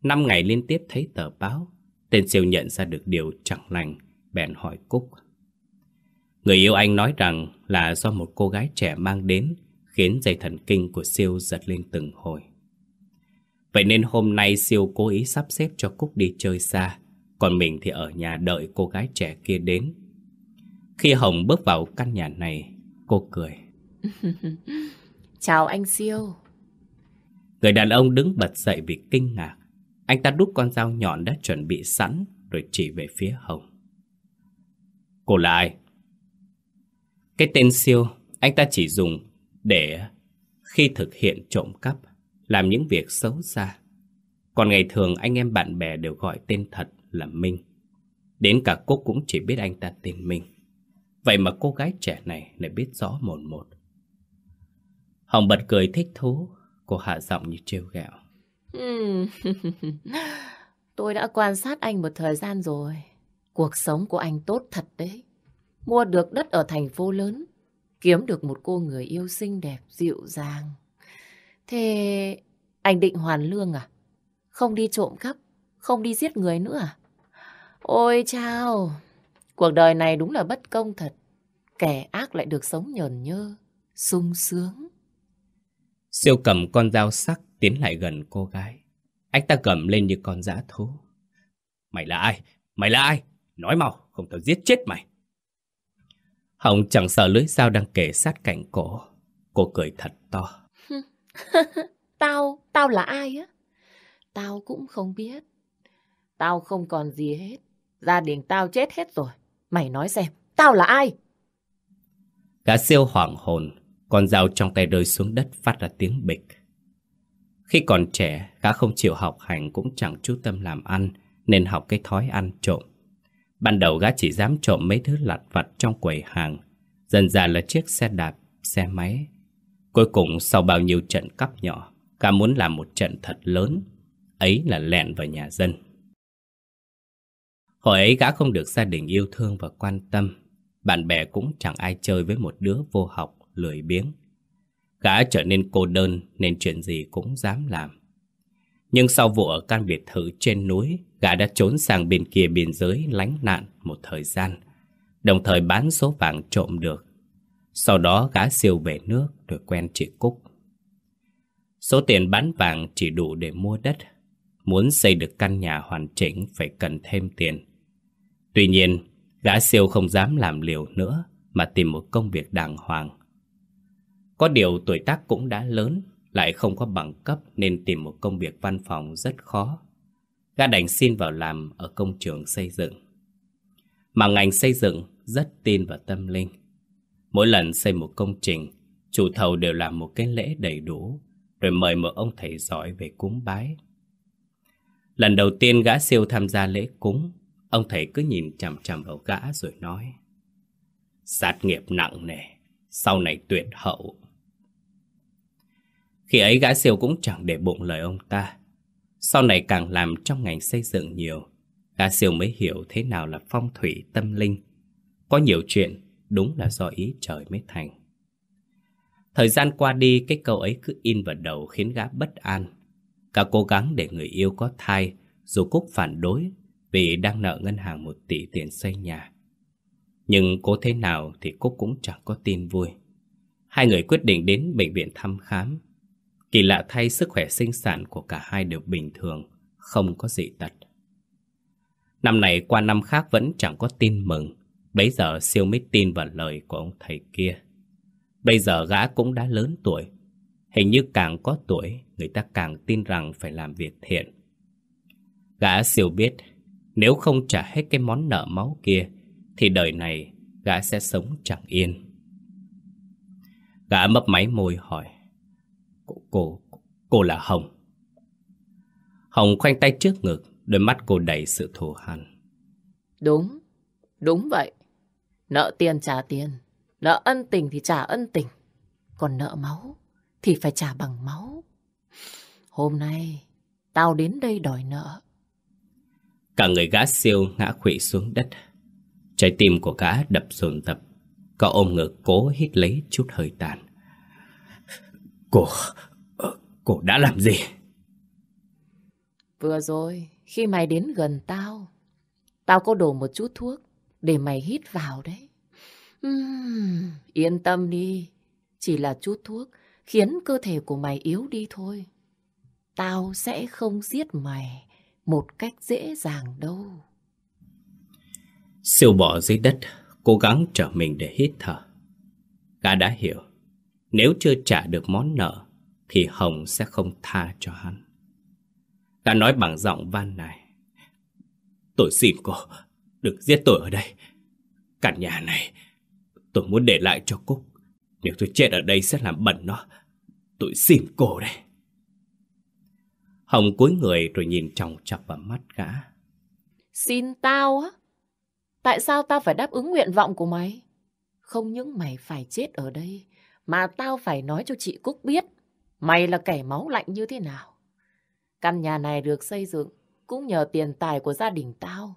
Năm ngày liên tiếp thấy tờ báo, tên siêu nhận ra được điều chẳng lành, bèn hỏi Cúc. Người yêu anh nói rằng là do một cô gái trẻ mang đến khiến dây thần kinh của siêu giật lên từng hồi. Vậy nên hôm nay siêu cố ý sắp xếp cho Cúc đi chơi xa, còn mình thì ở nhà đợi cô gái trẻ kia đến. Khi Hồng bước vào căn nhà này, cô cười. [LAUGHS] Chào anh siêu. Người đàn ông đứng bật dậy vì kinh ngạc. Anh ta đút con dao nhọn đã chuẩn bị sẵn rồi chỉ về phía Hồng. Cô là ai? Cái tên siêu anh ta chỉ dùng để khi thực hiện trộm cắp, làm những việc xấu xa. Còn ngày thường anh em bạn bè đều gọi tên thật là Minh. Đến cả Cúc cũng chỉ biết anh ta tên Minh. Vậy mà cô gái trẻ này lại biết rõ một một. Hồng bật cười thích thú, cô hạ giọng như trêu ghẹo. [LAUGHS] Tôi đã quan sát anh một thời gian rồi. Cuộc sống của anh tốt thật đấy. Mua được đất ở thành phố lớn, kiếm được một cô người yêu xinh đẹp, dịu dàng. Thế anh định hoàn lương à? Không đi trộm cắp, không đi giết người nữa à? Ôi chao, cuộc đời này đúng là bất công thật. Kẻ ác lại được sống nhờn nhơ, sung sướng. Siêu cầm con dao sắc tiến lại gần cô gái. Anh ta cầm lên như con dã thú. Mày là ai? Mày là ai? Nói mau, không tao giết chết mày. Hồng chẳng sợ lưỡi dao đang kề sát cạnh cổ. Cô cười thật to. [LAUGHS] tao, tao là ai á? Tao cũng không biết. Tao không còn gì hết. Gia đình tao chết hết rồi. Mày nói xem, tao là ai? Gã siêu hoảng hồn, con dao trong tay rơi xuống đất phát ra tiếng bịch. Khi còn trẻ, gã không chịu học hành cũng chẳng chú tâm làm ăn, nên học cái thói ăn trộm. Ban đầu gã chỉ dám trộm mấy thứ lặt vặt trong quầy hàng, dần dần là chiếc xe đạp, xe máy. Cuối cùng sau bao nhiêu trận cắp nhỏ, gã muốn làm một trận thật lớn, ấy là lẹn vào nhà dân. Hồi ấy gã không được gia đình yêu thương và quan tâm, bạn bè cũng chẳng ai chơi với một đứa vô học, lười biếng. Gã trở nên cô đơn nên chuyện gì cũng dám làm. Nhưng sau vụ ở căn biệt thự trên núi, gã đã trốn sang bên kia biên giới lánh nạn một thời gian, đồng thời bán số vàng trộm được. Sau đó gã siêu về nước rồi quen chị Cúc. Số tiền bán vàng chỉ đủ để mua đất. Muốn xây được căn nhà hoàn chỉnh phải cần thêm tiền. Tuy nhiên, gã siêu không dám làm liều nữa mà tìm một công việc đàng hoàng. Có điều tuổi tác cũng đã lớn, lại không có bằng cấp nên tìm một công việc văn phòng rất khó. Gã đành xin vào làm ở công trường xây dựng. Mà ngành xây dựng rất tin vào tâm linh. Mỗi lần xây một công trình, chủ thầu đều làm một cái lễ đầy đủ, rồi mời một ông thầy giỏi về cúng bái. Lần đầu tiên gã siêu tham gia lễ cúng, ông thầy cứ nhìn chằm chằm vào gã rồi nói Sát nghiệp nặng nề, sau này tuyệt hậu. Khi ấy gã siêu cũng chẳng để bụng lời ông ta. Sau này càng làm trong ngành xây dựng nhiều, gã siêu mới hiểu thế nào là phong thủy tâm linh. Có nhiều chuyện đúng là do ý trời mới thành. Thời gian qua đi, cái câu ấy cứ in vào đầu khiến gã bất an. Cả cố gắng để người yêu có thai, dù Cúc phản đối vì đang nợ ngân hàng một tỷ tiền xây nhà. Nhưng cố thế nào thì Cúc cũng chẳng có tin vui. Hai người quyết định đến bệnh viện thăm khám. Kỳ lạ thay sức khỏe sinh sản của cả hai đều bình thường, không có dị tật. Năm này qua năm khác vẫn chẳng có tin mừng. Bấy giờ siêu mới tin vào lời của ông thầy kia. Bây giờ gã cũng đã lớn tuổi. Hình như càng có tuổi, người ta càng tin rằng phải làm việc thiện. Gã siêu biết, nếu không trả hết cái món nợ máu kia, thì đời này gã sẽ sống chẳng yên. Gã mấp máy môi hỏi, cô, cô, cô là Hồng. Hồng khoanh tay trước ngực, đôi mắt cô đầy sự thù hằn. Đúng, đúng vậy. Nợ tiền trả tiền, nợ ân tình thì trả ân tình. Còn nợ máu thì phải trả bằng máu. Hôm nay, tao đến đây đòi nợ. Cả người gã siêu ngã quỵ xuống đất. Trái tim của gã đập dồn dập. Cậu ôm ngực cố hít lấy chút hơi tàn. Cô... Ờ, cô đã làm gì? Vừa rồi, khi mày đến gần tao, tao có đổ một chút thuốc để mày hít vào đấy. Uhm, yên tâm đi, chỉ là chút thuốc khiến cơ thể của mày yếu đi thôi. Tao sẽ không giết mày một cách dễ dàng đâu. Siêu bỏ dưới đất, cố gắng trở mình để hít thở. Gã đã hiểu, nếu chưa trả được món nợ, thì Hồng sẽ không tha cho hắn. Gã nói bằng giọng van này. Tôi xin cô, đừng giết tôi ở đây. Căn nhà này, tôi muốn để lại cho Cúc. Nếu tôi chết ở đây sẽ làm bẩn nó. Tôi xin cô đây. Hồng cúi người rồi nhìn chòng chọc vào mắt gã. Xin tao á? Tại sao tao phải đáp ứng nguyện vọng của mày? Không những mày phải chết ở đây, mà tao phải nói cho chị Cúc biết mày là kẻ máu lạnh như thế nào. Căn nhà này được xây dựng cũng nhờ tiền tài của gia đình tao.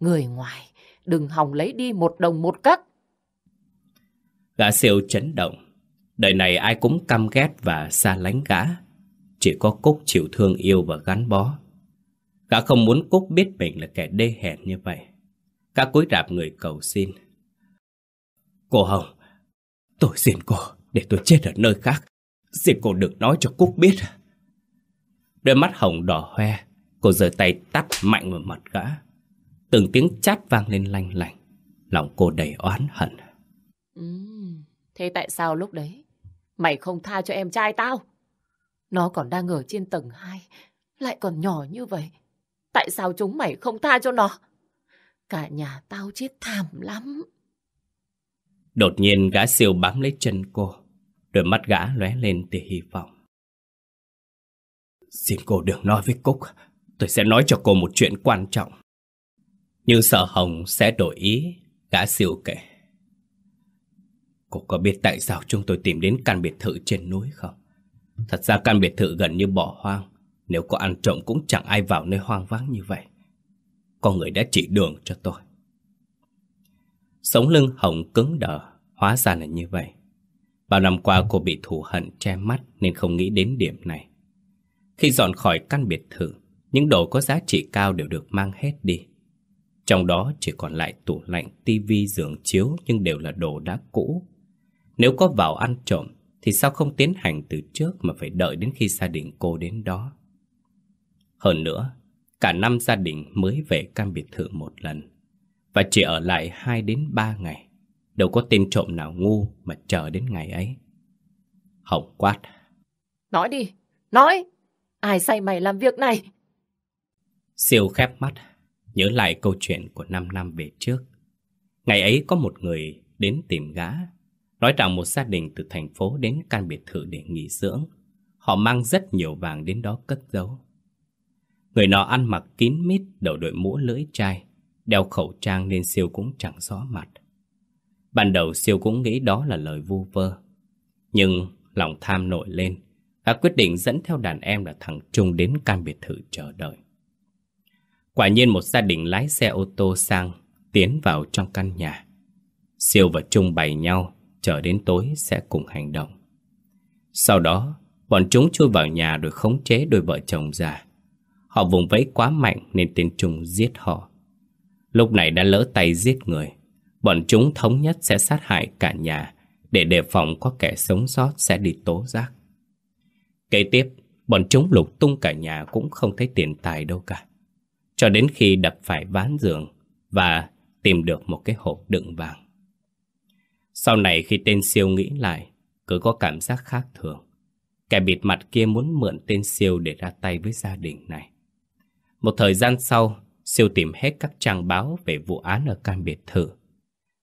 Người ngoài đừng hòng lấy đi một đồng một cắc. Gã siêu chấn động. Đời này ai cũng căm ghét và xa lánh gã. Chỉ có Cúc chịu thương yêu và gắn bó. Gã không muốn Cúc biết mình là kẻ đê hèn như vậy. Gã cúi rạp người cầu xin. Cô Hồng, tôi xin cô để tôi chết ở nơi khác. Xin cô đừng nói cho Cúc biết. Đôi mắt Hồng đỏ hoe, cô giơ tay tắt mạnh vào mặt gã. Từng tiếng chát vang lên lanh lành. Lòng cô đầy oán hận. Ừ, thế tại sao lúc đấy mày không tha cho em trai tao? Nó còn đang ở trên tầng 2, lại còn nhỏ như vậy. Tại sao chúng mày không tha cho nó? Cả nhà tao chết thảm lắm. Đột nhiên gã siêu bám lấy chân cô. Đôi mắt gã lóe lên tia hy vọng. Xin cô đừng nói với Cúc. Tôi sẽ nói cho cô một chuyện quan trọng. Nhưng sợ Hồng sẽ đổi ý, gã siêu kể. Cô có biết tại sao chúng tôi tìm đến căn biệt thự trên núi không? Thật ra căn biệt thự gần như bỏ hoang. Nếu có ăn trộm cũng chẳng ai vào nơi hoang vắng như vậy. Con người đã chỉ đường cho tôi. Sống lưng Hồng cứng đờ, hóa ra là như vậy. Bao năm qua cô bị thù hận che mắt nên không nghĩ đến điểm này. Khi dọn khỏi căn biệt thự, những đồ có giá trị cao đều được mang hết đi. Trong đó chỉ còn lại tủ lạnh, tivi, giường chiếu nhưng đều là đồ đã cũ. Nếu có vào ăn trộm thì sao không tiến hành từ trước mà phải đợi đến khi gia đình cô đến đó. Hơn nữa, cả năm gia đình mới về căn biệt thự một lần và chỉ ở lại 2 đến 3 ngày. Đâu có tên trộm nào ngu mà chờ đến ngày ấy. Hồng quát. Nói đi, nói! Ai say mày làm việc này? Siêu khép mắt, nhớ lại câu chuyện của 5 năm về trước. Ngày ấy có một người đến tìm gã, nói rằng một gia đình từ thành phố đến căn biệt thự để nghỉ dưỡng. Họ mang rất nhiều vàng đến đó cất giấu. Người nọ ăn mặc kín mít, đầu đội mũ lưỡi chai, đeo khẩu trang nên siêu cũng chẳng rõ mặt. Ban đầu siêu cũng nghĩ đó là lời vu vơ. Nhưng lòng tham nổi lên, đã quyết định dẫn theo đàn em là thằng Trung đến căn biệt thự chờ đợi. Quả nhiên một gia đình lái xe ô tô sang tiến vào trong căn nhà. Siêu và Trung bày nhau, chờ đến tối sẽ cùng hành động. Sau đó, bọn chúng chui vào nhà rồi khống chế đôi vợ chồng già. Họ vùng vẫy quá mạnh nên tên Trung giết họ. Lúc này đã lỡ tay giết người. Bọn chúng thống nhất sẽ sát hại cả nhà để đề phòng có kẻ sống sót sẽ đi tố giác. Kế tiếp, bọn chúng lục tung cả nhà cũng không thấy tiền tài đâu cả. Cho đến khi đập phải ván giường và tìm được một cái hộp đựng vàng. Sau này khi tên siêu nghĩ lại, cứ có cảm giác khác thường. Kẻ bịt mặt kia muốn mượn tên siêu để ra tay với gia đình này. Một thời gian sau, siêu tìm hết các trang báo về vụ án ở căn biệt thự.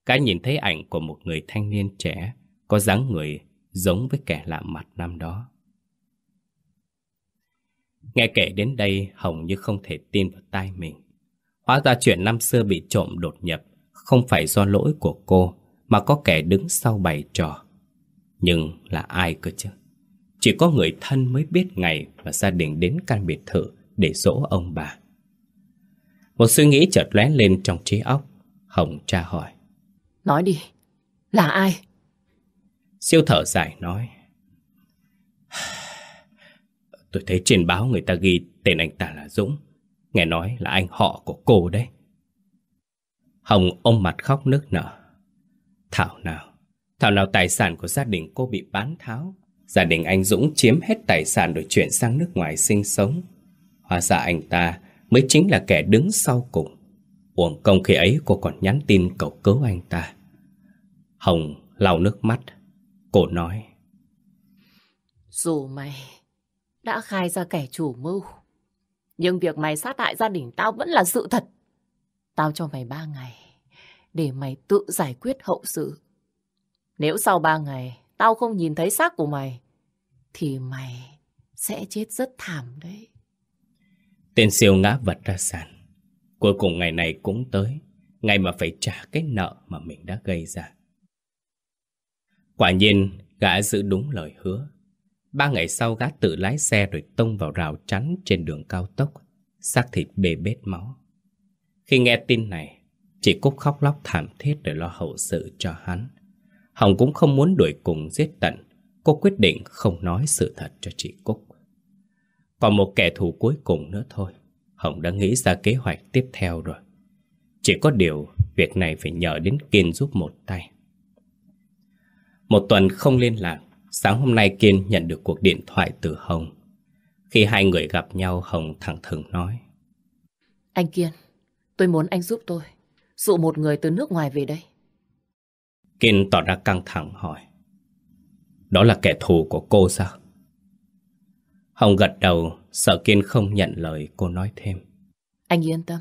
Cái nhìn thấy ảnh của một người thanh niên trẻ có dáng người giống với kẻ lạ mặt năm đó. Nghe kể đến đây, Hồng như không thể tin vào tai mình. Hóa ra chuyện năm xưa bị trộm đột nhập không phải do lỗi của cô, mà có kẻ đứng sau bày trò. Nhưng là ai cơ chứ? Chỉ có người thân mới biết ngày mà gia đình đến căn biệt thự để dỗ ông bà. Một suy nghĩ chợt lóe lên trong trí óc. Hồng tra hỏi. Nói đi, là ai? Siêu thở dài nói. Tôi thấy trên báo người ta ghi tên anh ta là Dũng. Nghe nói là anh họ của cô đấy. Hồng ôm mặt khóc nức nở. Thảo nào, Thảo nào tài sản của gia đình cô bị bán tháo. Gia đình anh Dũng chiếm hết tài sản rồi chuyển sang nước ngoài sinh sống. Hóa ra anh ta mới chính là kẻ đứng sau cùng. Uổng công khi ấy cô còn nhắn tin cầu cứu anh ta. Hồng lau nước mắt. Cô nói. Dù mày đã khai ra kẻ chủ mưu, nhưng việc mày sát hại gia đình tao vẫn là sự thật. Tao cho mày ba ngày để mày tự giải quyết hậu sự. Nếu sau ba ngày tao không nhìn thấy xác của mày, thì mày sẽ chết rất thảm đấy. Tên siêu ngã vật ra sàn. Cuối cùng ngày này cũng tới, ngày mà phải trả cái nợ mà mình đã gây ra. Quả nhiên, gã giữ đúng lời hứa. Ba ngày sau gã tự lái xe rồi tông vào rào chắn trên đường cao tốc, xác thịt bê bết máu. Khi nghe tin này, chị Cúc khóc lóc thảm thiết để lo hậu sự cho hắn. Hồng cũng không muốn đuổi cùng giết tận, cô quyết định không nói sự thật cho chị Cúc. Còn một kẻ thù cuối cùng nữa thôi, Hồng đã nghĩ ra kế hoạch tiếp theo rồi. Chỉ có điều, việc này phải nhờ đến Kiên giúp một tay. Một tuần không liên lạc, sáng hôm nay Kiên nhận được cuộc điện thoại từ Hồng. Khi hai người gặp nhau, Hồng thẳng thừng nói. Anh Kiên, tôi muốn anh giúp tôi, dụ một người từ nước ngoài về đây. Kiên tỏ ra căng thẳng hỏi. Đó là kẻ thù của cô sao? Hồng gật đầu, sợ Kiên không nhận lời cô nói thêm. Anh yên tâm,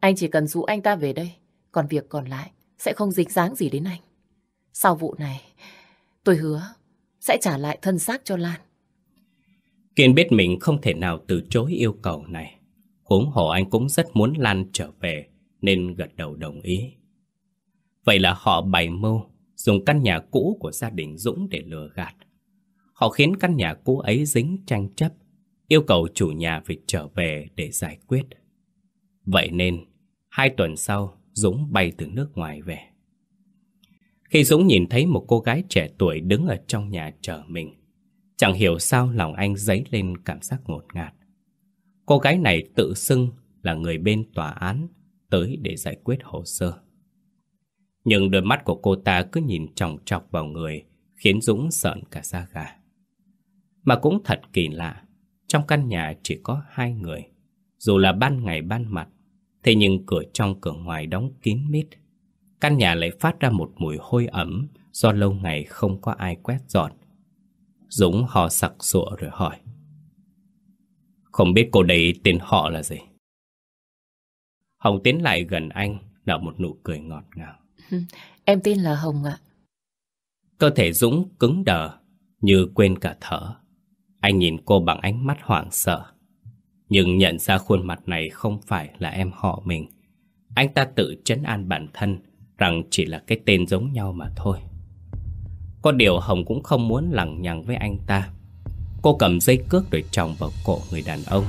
anh chỉ cần dụ anh ta về đây, còn việc còn lại sẽ không dịch dáng gì đến anh. Sau vụ này, tôi hứa sẽ trả lại thân xác cho Lan. Kiên biết mình không thể nào từ chối yêu cầu này. Huống hồ anh cũng rất muốn Lan trở về, nên gật đầu đồng ý. Vậy là họ bày mưu, dùng căn nhà cũ của gia đình Dũng để lừa gạt. Họ khiến căn nhà cũ ấy dính tranh chấp, yêu cầu chủ nhà phải trở về để giải quyết. Vậy nên, hai tuần sau, Dũng bay từ nước ngoài về. Khi Dũng nhìn thấy một cô gái trẻ tuổi đứng ở trong nhà chờ mình, chẳng hiểu sao lòng anh dấy lên cảm giác ngột ngạt. Cô gái này tự xưng là người bên tòa án tới để giải quyết hồ sơ. Nhưng đôi mắt của cô ta cứ nhìn chòng chọc vào người khiến Dũng sợn cả da gà. Mà cũng thật kỳ lạ, trong căn nhà chỉ có hai người. Dù là ban ngày ban mặt, thế nhưng cửa trong cửa ngoài đóng kín mít. Căn nhà lại phát ra một mùi hôi ẩm do lâu ngày không có ai quét dọn. Dũng hò sặc sụa rồi hỏi. Không biết cô đấy tên họ là gì? Hồng tiến lại gần anh, nở một nụ cười ngọt ngào. [LAUGHS] Em tên là Hồng ạ. Cơ thể Dũng cứng đờ, như quên cả thở. Anh nhìn cô bằng ánh mắt hoảng sợ. Nhưng nhận ra khuôn mặt này không phải là em họ mình. Anh ta tự chấn an bản thân rằng chỉ là cái tên giống nhau mà thôi. Có điều Hồng cũng không muốn lằng nhằng với anh ta. Cô cầm dây cước rồi tròng vào cổ người đàn ông.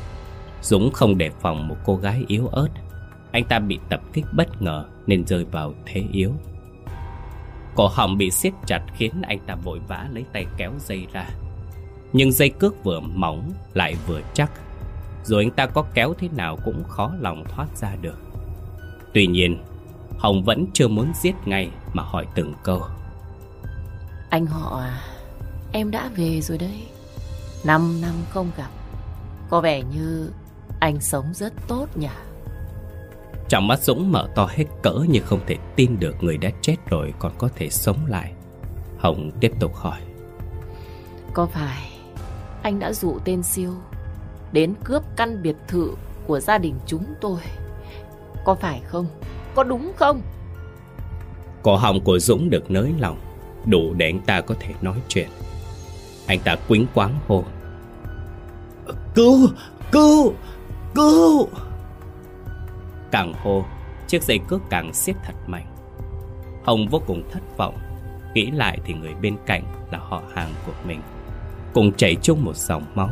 Dũng không đề phòng một cô gái yếu ớt. Anh ta bị tập kích bất ngờ nên rơi vào thế yếu. Cổ họng bị siết chặt khiến anh ta vội vã lấy tay kéo dây ra. Nhưng dây cước vừa mỏng lại vừa chắc. Dù anh ta có kéo thế nào cũng khó lòng thoát ra được. Tuy nhiên, Hồng vẫn chưa muốn giết ngay mà hỏi từng câu. Anh họ à Em đã về rồi đấy. Năm năm không gặp, Có vẻ như anh sống rất tốt nhỉ? Trong mắt Dũng mở to hết cỡ như không thể tin được người đã chết rồi còn có thể sống lại Hồng tiếp tục hỏi Có phải anh đã dụ tên siêu đến cướp căn biệt thự của gia đình chúng tôi. Có phải không? Có đúng không? Cổ họng của Dũng được nới lòng, đủ để anh ta có thể nói chuyện. Anh ta quính quáng hô. Cứu! Cứu! Cứu! Càng hô, chiếc dây cước càng siết thật mạnh. Hồng vô cùng thất vọng. Nghĩ lại thì người bên cạnh là họ hàng của mình cùng chảy chung một dòng máu.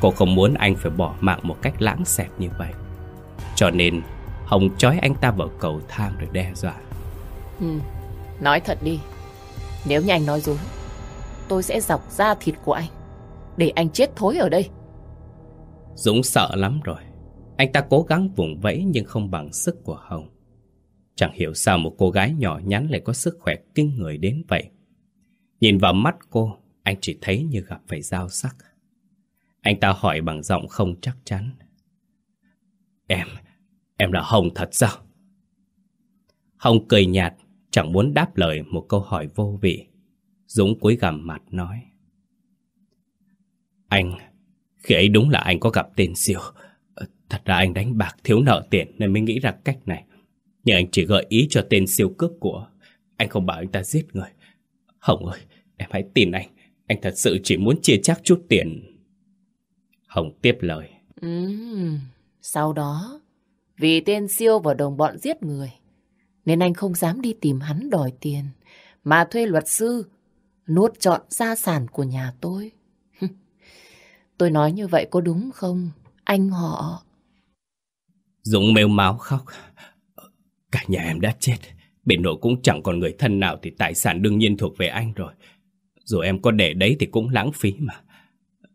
Cô không muốn anh phải bỏ mạng một cách lãng xẹt như vậy. Cho nên Hồng trói anh ta vào cầu thang rồi đe dọa. Ừ, nói thật đi. Nếu như anh nói dối, tôi sẽ dọc da thịt của anh, để anh chết thối ở đây. Dũng sợ lắm rồi. Anh ta cố gắng vùng vẫy nhưng không bằng sức của Hồng. Chẳng hiểu sao một cô gái nhỏ nhắn lại có sức khỏe kinh người đến vậy. Nhìn vào mắt cô, anh chỉ thấy như gặp phải dao sắc. Anh ta hỏi bằng giọng không chắc chắn. Em, em là Hồng thật sao? Hồng cười nhạt, chẳng muốn đáp lời một câu hỏi vô vị. Dũng cúi gằm mặt nói. Anh, khi ấy đúng là anh có gặp tên siêu. Thật ra anh đánh bạc thiếu nợ tiền nên mới nghĩ ra cách này. Nhưng anh chỉ gợi ý cho tên siêu cướp của. Anh không bảo anh ta giết người. Hồng ơi, em hãy tin anh. Anh thật sự chỉ muốn chia chắc chút tiền. Hồng tiếp lời. Ừ, sau đó, vì tên siêu và đồng bọn giết người, nên anh không dám đi tìm hắn đòi tiền, mà thuê luật sư nuốt trọn gia sản của nhà tôi. [LAUGHS] tôi nói như vậy có đúng không, anh họ? Dũng mêu máu khóc. Cả nhà em đã chết. bể nội cũng chẳng còn người thân nào thì tài sản đương nhiên thuộc về anh rồi. Dù em có để đấy thì cũng lãng phí mà.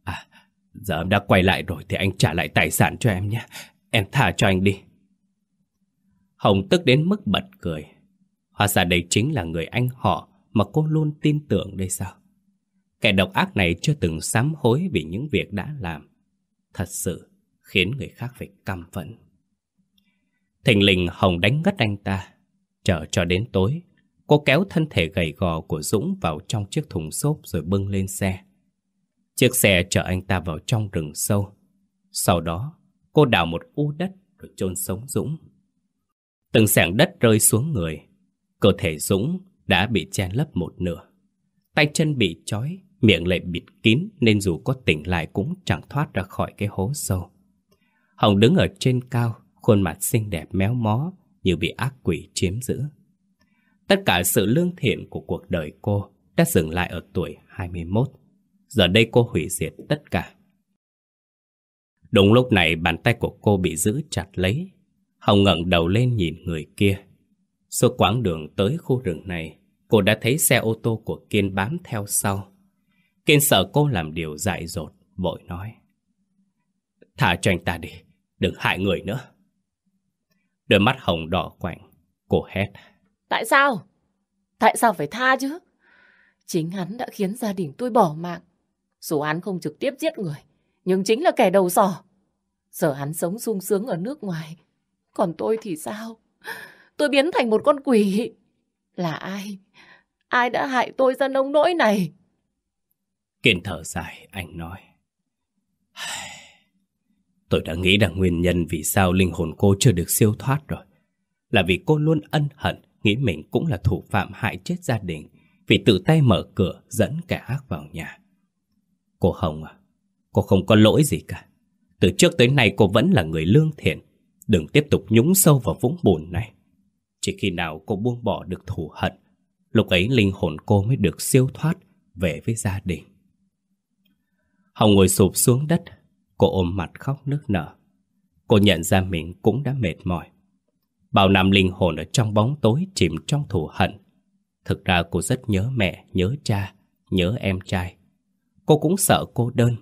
À, giờ em đã quay lại rồi thì anh trả lại tài sản cho em nhé. Em thả cho anh đi. Hồng tức đến mức bật cười. Hóa ra đây chính là người anh họ mà cô luôn tin tưởng đây sao. Kẻ độc ác này chưa từng sám hối vì những việc đã làm. Thật sự khiến người khác phải căm phẫn. Thình lình Hồng đánh ngất anh ta. Chờ cho đến tối, Cô kéo thân thể gầy gò của Dũng vào trong chiếc thùng xốp rồi bưng lên xe. Chiếc xe chở anh ta vào trong rừng sâu. Sau đó, cô đào một u đất rồi chôn sống Dũng. Từng sảng đất rơi xuống người. Cơ thể Dũng đã bị che lấp một nửa. Tay chân bị trói, miệng lại bịt kín nên dù có tỉnh lại cũng chẳng thoát ra khỏi cái hố sâu. Hồng đứng ở trên cao, khuôn mặt xinh đẹp méo mó như bị ác quỷ chiếm giữ. Tất cả sự lương thiện của cuộc đời cô đã dừng lại ở tuổi 21. Giờ đây cô hủy diệt tất cả. Đúng lúc này bàn tay của cô bị giữ chặt lấy. Hồng ngẩng đầu lên nhìn người kia. Suốt quãng đường tới khu rừng này, Cô đã thấy xe ô tô của Kiên bám theo sau. Kiên sợ cô làm điều dại dột, vội nói. Thả cho anh ta đi, đừng hại người nữa. Đôi mắt hồng đỏ quạnh, cô hét. Tại sao? Tại sao phải tha chứ? Chính hắn đã khiến gia đình tôi bỏ mạng. Dù hắn không trực tiếp giết người, nhưng chính là kẻ đầu sỏ. Giờ hắn sống sung sướng ở nước ngoài. Còn tôi thì sao? Tôi biến thành một con quỷ. Là ai? Ai đã hại tôi ra nông nỗi này? Kiên thở dài, anh nói. Tôi đã nghĩ rằng nguyên nhân vì sao linh hồn cô chưa được siêu thoát rồi. Là vì cô luôn ân hận, nghĩ mình cũng là thủ phạm hại chết gia đình, vì tự tay mở cửa dẫn kẻ ác vào nhà. Cô Hồng à, cô không có lỗi gì cả. Từ trước tới nay cô vẫn là người lương thiện. Đừng tiếp tục nhúng sâu vào vũng bùn này. Chỉ khi nào cô buông bỏ được thù hận, lúc ấy linh hồn cô mới được siêu thoát về với gia đình. Hồng ngồi sụp xuống đất, cô ôm mặt khóc nức nở. Cô nhận ra mình cũng đã mệt mỏi. Bao năm linh hồn ở trong bóng tối chìm trong thù hận. Thực ra cô rất nhớ mẹ, nhớ cha, nhớ em trai. Cô cũng sợ cô đơn.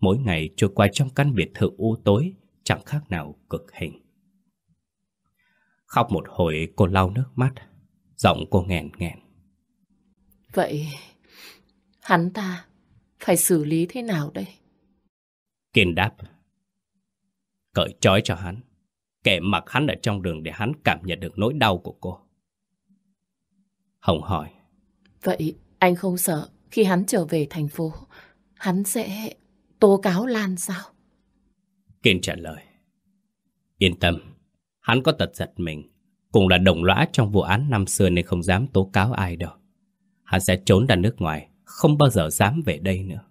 Mỗi ngày trôi qua trong căn biệt thự u tối chẳng khác nào cực hình. Khóc một hồi cô lau nước mắt, giọng cô nghẹn nghẹn. Vậy hắn ta phải xử lý thế nào đây? Kiên đáp. Cởi trói cho hắn. Kẻ mặc hắn ở trong đường để hắn cảm nhận được nỗi đau của cô. Hồng hỏi. Vậy anh không sợ khi hắn trở về thành phố, hắn sẽ tố cáo Lan sao? Kiên trả lời. Yên tâm, hắn có tật giật mình. Cùng là đồng lõa trong vụ án năm xưa nên không dám tố cáo ai đâu. Hắn sẽ trốn ra nước ngoài, không bao giờ dám về đây nữa.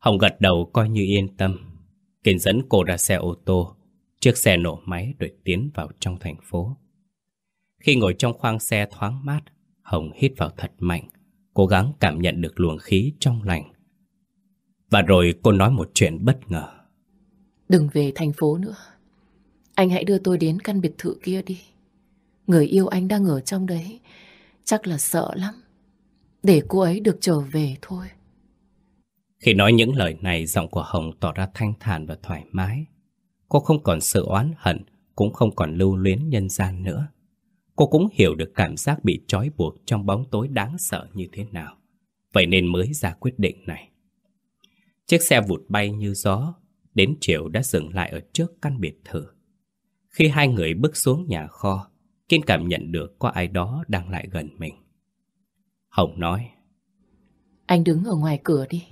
Hồng gật đầu coi như yên tâm. Kiên dẫn cô ra xe ô tô, chiếc xe nổ máy rồi tiến vào trong thành phố. Khi ngồi trong khoang xe thoáng mát, Hồng hít vào thật mạnh, cố gắng cảm nhận được luồng khí trong lành. Và rồi cô nói một chuyện bất ngờ. Đừng về thành phố nữa. Anh hãy đưa tôi đến căn biệt thự kia đi. Người yêu anh đang ở trong đấy. Chắc là sợ lắm. Để cô ấy được trở về thôi. Khi nói những lời này, giọng của Hồng tỏ ra thanh thản và thoải mái. Cô không còn sự oán hận, cũng không còn lưu luyến nhân gian nữa. Cô cũng hiểu được cảm giác bị trói buộc trong bóng tối đáng sợ như thế nào. Vậy nên mới ra quyết định này. Chiếc xe vụt bay như gió, đến chiều đã dừng lại ở trước căn biệt thự. Khi hai người bước xuống nhà kho, Kiên cảm nhận được có ai đó đang lại gần mình. Hồng nói. Anh đứng ở ngoài cửa đi.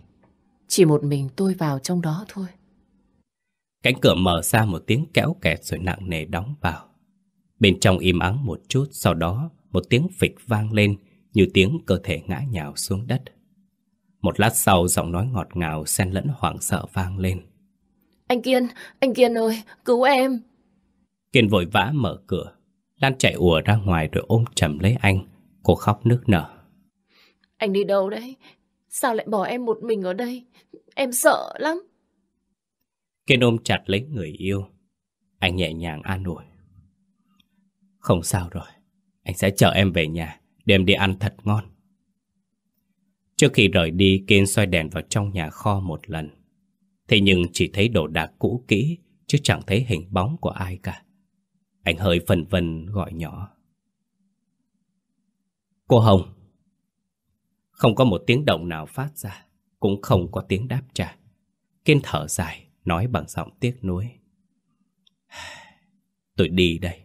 Chỉ một mình tôi vào trong đó thôi. Cánh cửa mở ra một tiếng kéo kẹt rồi nặng nề đóng vào. Bên trong im ắng một chút, sau đó một tiếng phịch vang lên như tiếng cơ thể ngã nhào xuống đất. Một lát sau giọng nói ngọt ngào xen lẫn hoảng sợ vang lên. Anh Kiên, anh Kiên ơi, cứu em. Kiên vội vã mở cửa. Lan chạy ùa ra ngoài rồi ôm chầm lấy anh. Cô khóc nước nở. Anh đi đâu đấy? Sao lại bỏ em một mình ở đây? Em sợ lắm. Kiên ôm chặt lấy người yêu. Anh nhẹ nhàng an ủi. Không sao rồi. Anh sẽ chở em về nhà, đem đi ăn thật ngon. Trước khi rời đi, Kiên soi đèn vào trong nhà kho một lần. Thế nhưng chỉ thấy đồ đạc cũ kỹ, chứ chẳng thấy hình bóng của ai cả. Anh hơi phần vân gọi nhỏ. Cô Hồng. Không có một tiếng động nào phát ra, cũng không có tiếng đáp trả. Kiên thở dài, nói bằng giọng tiếc nuối. [SIGHS] Tôi đi đây.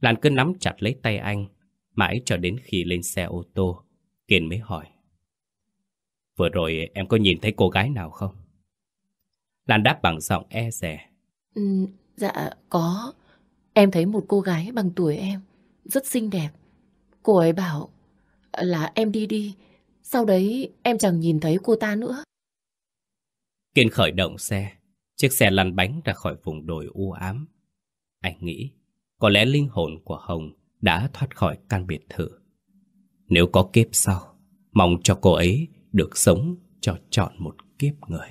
Lan cứ nắm chặt lấy tay anh, mãi cho đến khi lên xe ô tô, Kiên mới hỏi. Vừa rồi em có nhìn thấy cô gái nào không? Lan đáp bằng giọng e rè. Ừ, dạ, có. Em thấy một cô gái bằng tuổi em, rất xinh đẹp. Cô ấy bảo là em đi đi, sau đấy em chẳng nhìn thấy cô ta nữa. Kiên khởi động xe, chiếc xe lăn bánh ra khỏi vùng đồi u ám. Anh nghĩ, có lẽ linh hồn của Hồng đã thoát khỏi căn biệt thự. Nếu có kiếp sau, mong cho cô ấy được sống cho chọn một kiếp người.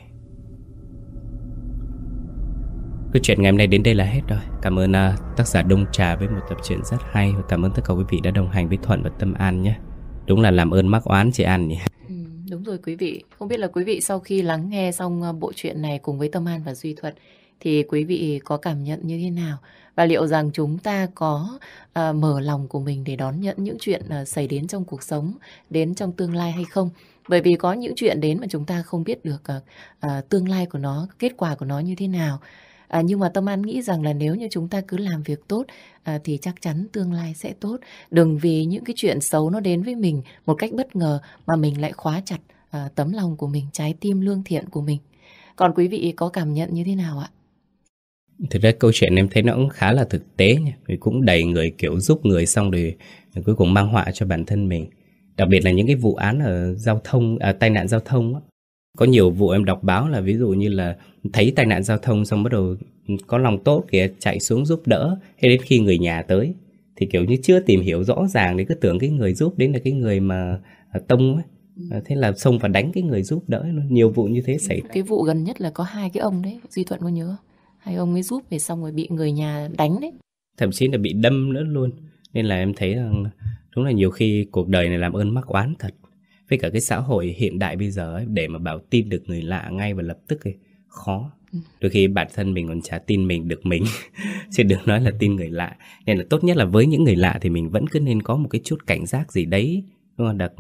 Câu chuyện ngày hôm nay đến đây là hết rồi. Cảm ơn uh, tác giả Đông Trà với một tập truyện rất hay và cảm ơn tất cả quý vị đã đồng hành với Thuận và Tâm An nhé. Đúng là làm ơn mắc oán chị An nhỉ. Ừ, đúng rồi quý vị. Không biết là quý vị sau khi lắng nghe xong ờ, bộ truyện này cùng với Tâm An và Duy Thuật thì quý vị có cảm nhận như thế nào? Và liệu rằng chúng ta có à, mở lòng của mình để đón nhận những chuyện à, xảy đến trong cuộc sống, đến trong tương lai hay không? Bởi vì có những chuyện đến mà chúng ta không biết được à, à, tương lai của nó, kết quả của nó như thế nào. À, nhưng mà Tâm An nghĩ rằng là nếu như chúng ta cứ làm việc tốt à, thì chắc chắn tương lai sẽ tốt. Đừng vì những cái chuyện xấu nó đến với mình một cách bất ngờ mà mình lại khóa chặt à, tấm lòng của mình, trái tim lương thiện của mình. Còn quý vị có cảm nhận như thế nào ạ? Thực ra câu chuyện em thấy nó cũng khá là thực tế nha. Mình cũng đầy người kiểu giúp người xong rồi cuối cùng mang họa cho bản thân mình. Đặc biệt là những cái vụ án ở giao thông, à, tai nạn giao thông á. Có nhiều vụ em đọc báo là ví dụ như là thấy tai nạn giao thông xong bắt đầu có lòng tốt kìa chạy xuống giúp đỡ hay đến khi người nhà tới. Thì kiểu như chưa tìm hiểu rõ ràng thì cứ tưởng cái người giúp đến là cái người mà à, tông ấy. Ừ. thế là xông và đánh cái người giúp đỡ luôn. Nhiều vụ như thế xảy ra. Cái vụ gần nhất là có hai cái ông đấy duy thuận có nhớ hai ông ấy giúp về xong rồi bị người nhà đánh đấy. Thậm chí là bị đâm nữa luôn. Nên là em thấy rằng đúng là nhiều khi cuộc đời này làm ơn mắc oán thật với cả cái xã hội hiện đại bây giờ ấy, để mà bảo tin được người lạ ngay và lập tức ấy, khó ừ. đôi khi bản thân mình còn chả tin mình được mình [LAUGHS] chứ đừng nói là tin người lạ nên là tốt nhất là với những người lạ thì mình vẫn cứ nên có một cái chút cảnh giác gì đấy đúng không? Đặc,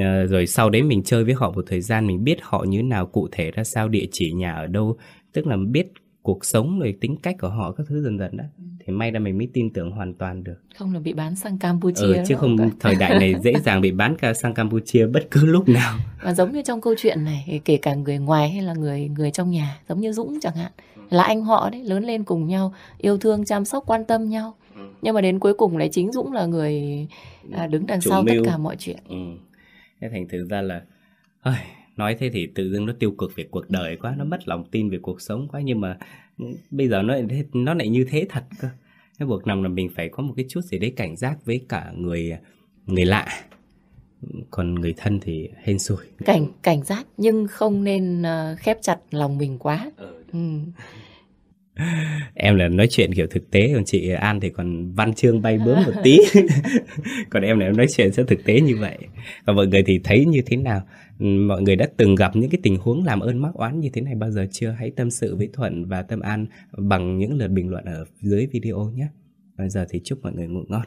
ờ, rồi sau đấy mình chơi với họ một thời gian mình biết họ như nào cụ thể ra sao địa chỉ nhà ở đâu tức là biết cuộc sống rồi tính cách của họ các thứ dần dần đó ừ. thì may ra mình mới tin tưởng hoàn toàn được không là bị bán sang Campuchia ừ, chứ không cả. thời đại này dễ dàng bị bán cả sang Campuchia bất cứ lúc nào [LAUGHS] và giống như trong câu chuyện này kể cả người ngoài hay là người người trong nhà giống như Dũng chẳng hạn là anh họ đấy lớn lên cùng nhau yêu thương chăm sóc quan tâm nhau ừ. nhưng mà đến cuối cùng lại chính Dũng là người à, đứng đằng Chủ sau mưu. tất cả mọi chuyện ừ. thế thành thử ra là nói thế thì tự dưng nó tiêu cực về cuộc đời quá nó mất lòng tin về cuộc sống quá. Nhưng mà bây giờ nó nó lại như thế thật cơ. Cái buộc nằm là mình phải có một cái chút gì đấy cảnh giác với cả người người lạ. Còn người thân thì hên xui. Cảnh cảnh giác nhưng không nên uh, khép chặt lòng mình quá. Ừ. Ừ. [LAUGHS] em là nói chuyện kiểu thực tế còn chị An thì còn văn chương bay bướm một tí. [LAUGHS] [LAUGHS] Còn em là em nói chuyện sẽ thực tế như vậy. Và mọi người thì thấy như thế nào? Mọi người đã từng gặp những cái tình huống làm ơn mắc oán như thế này bao giờ chưa? Hãy tâm sự với Thuận và Tâm An bằng những lượt bình luận ở dưới video nhé. Bây giờ thì chúc mọi người ngủ ngon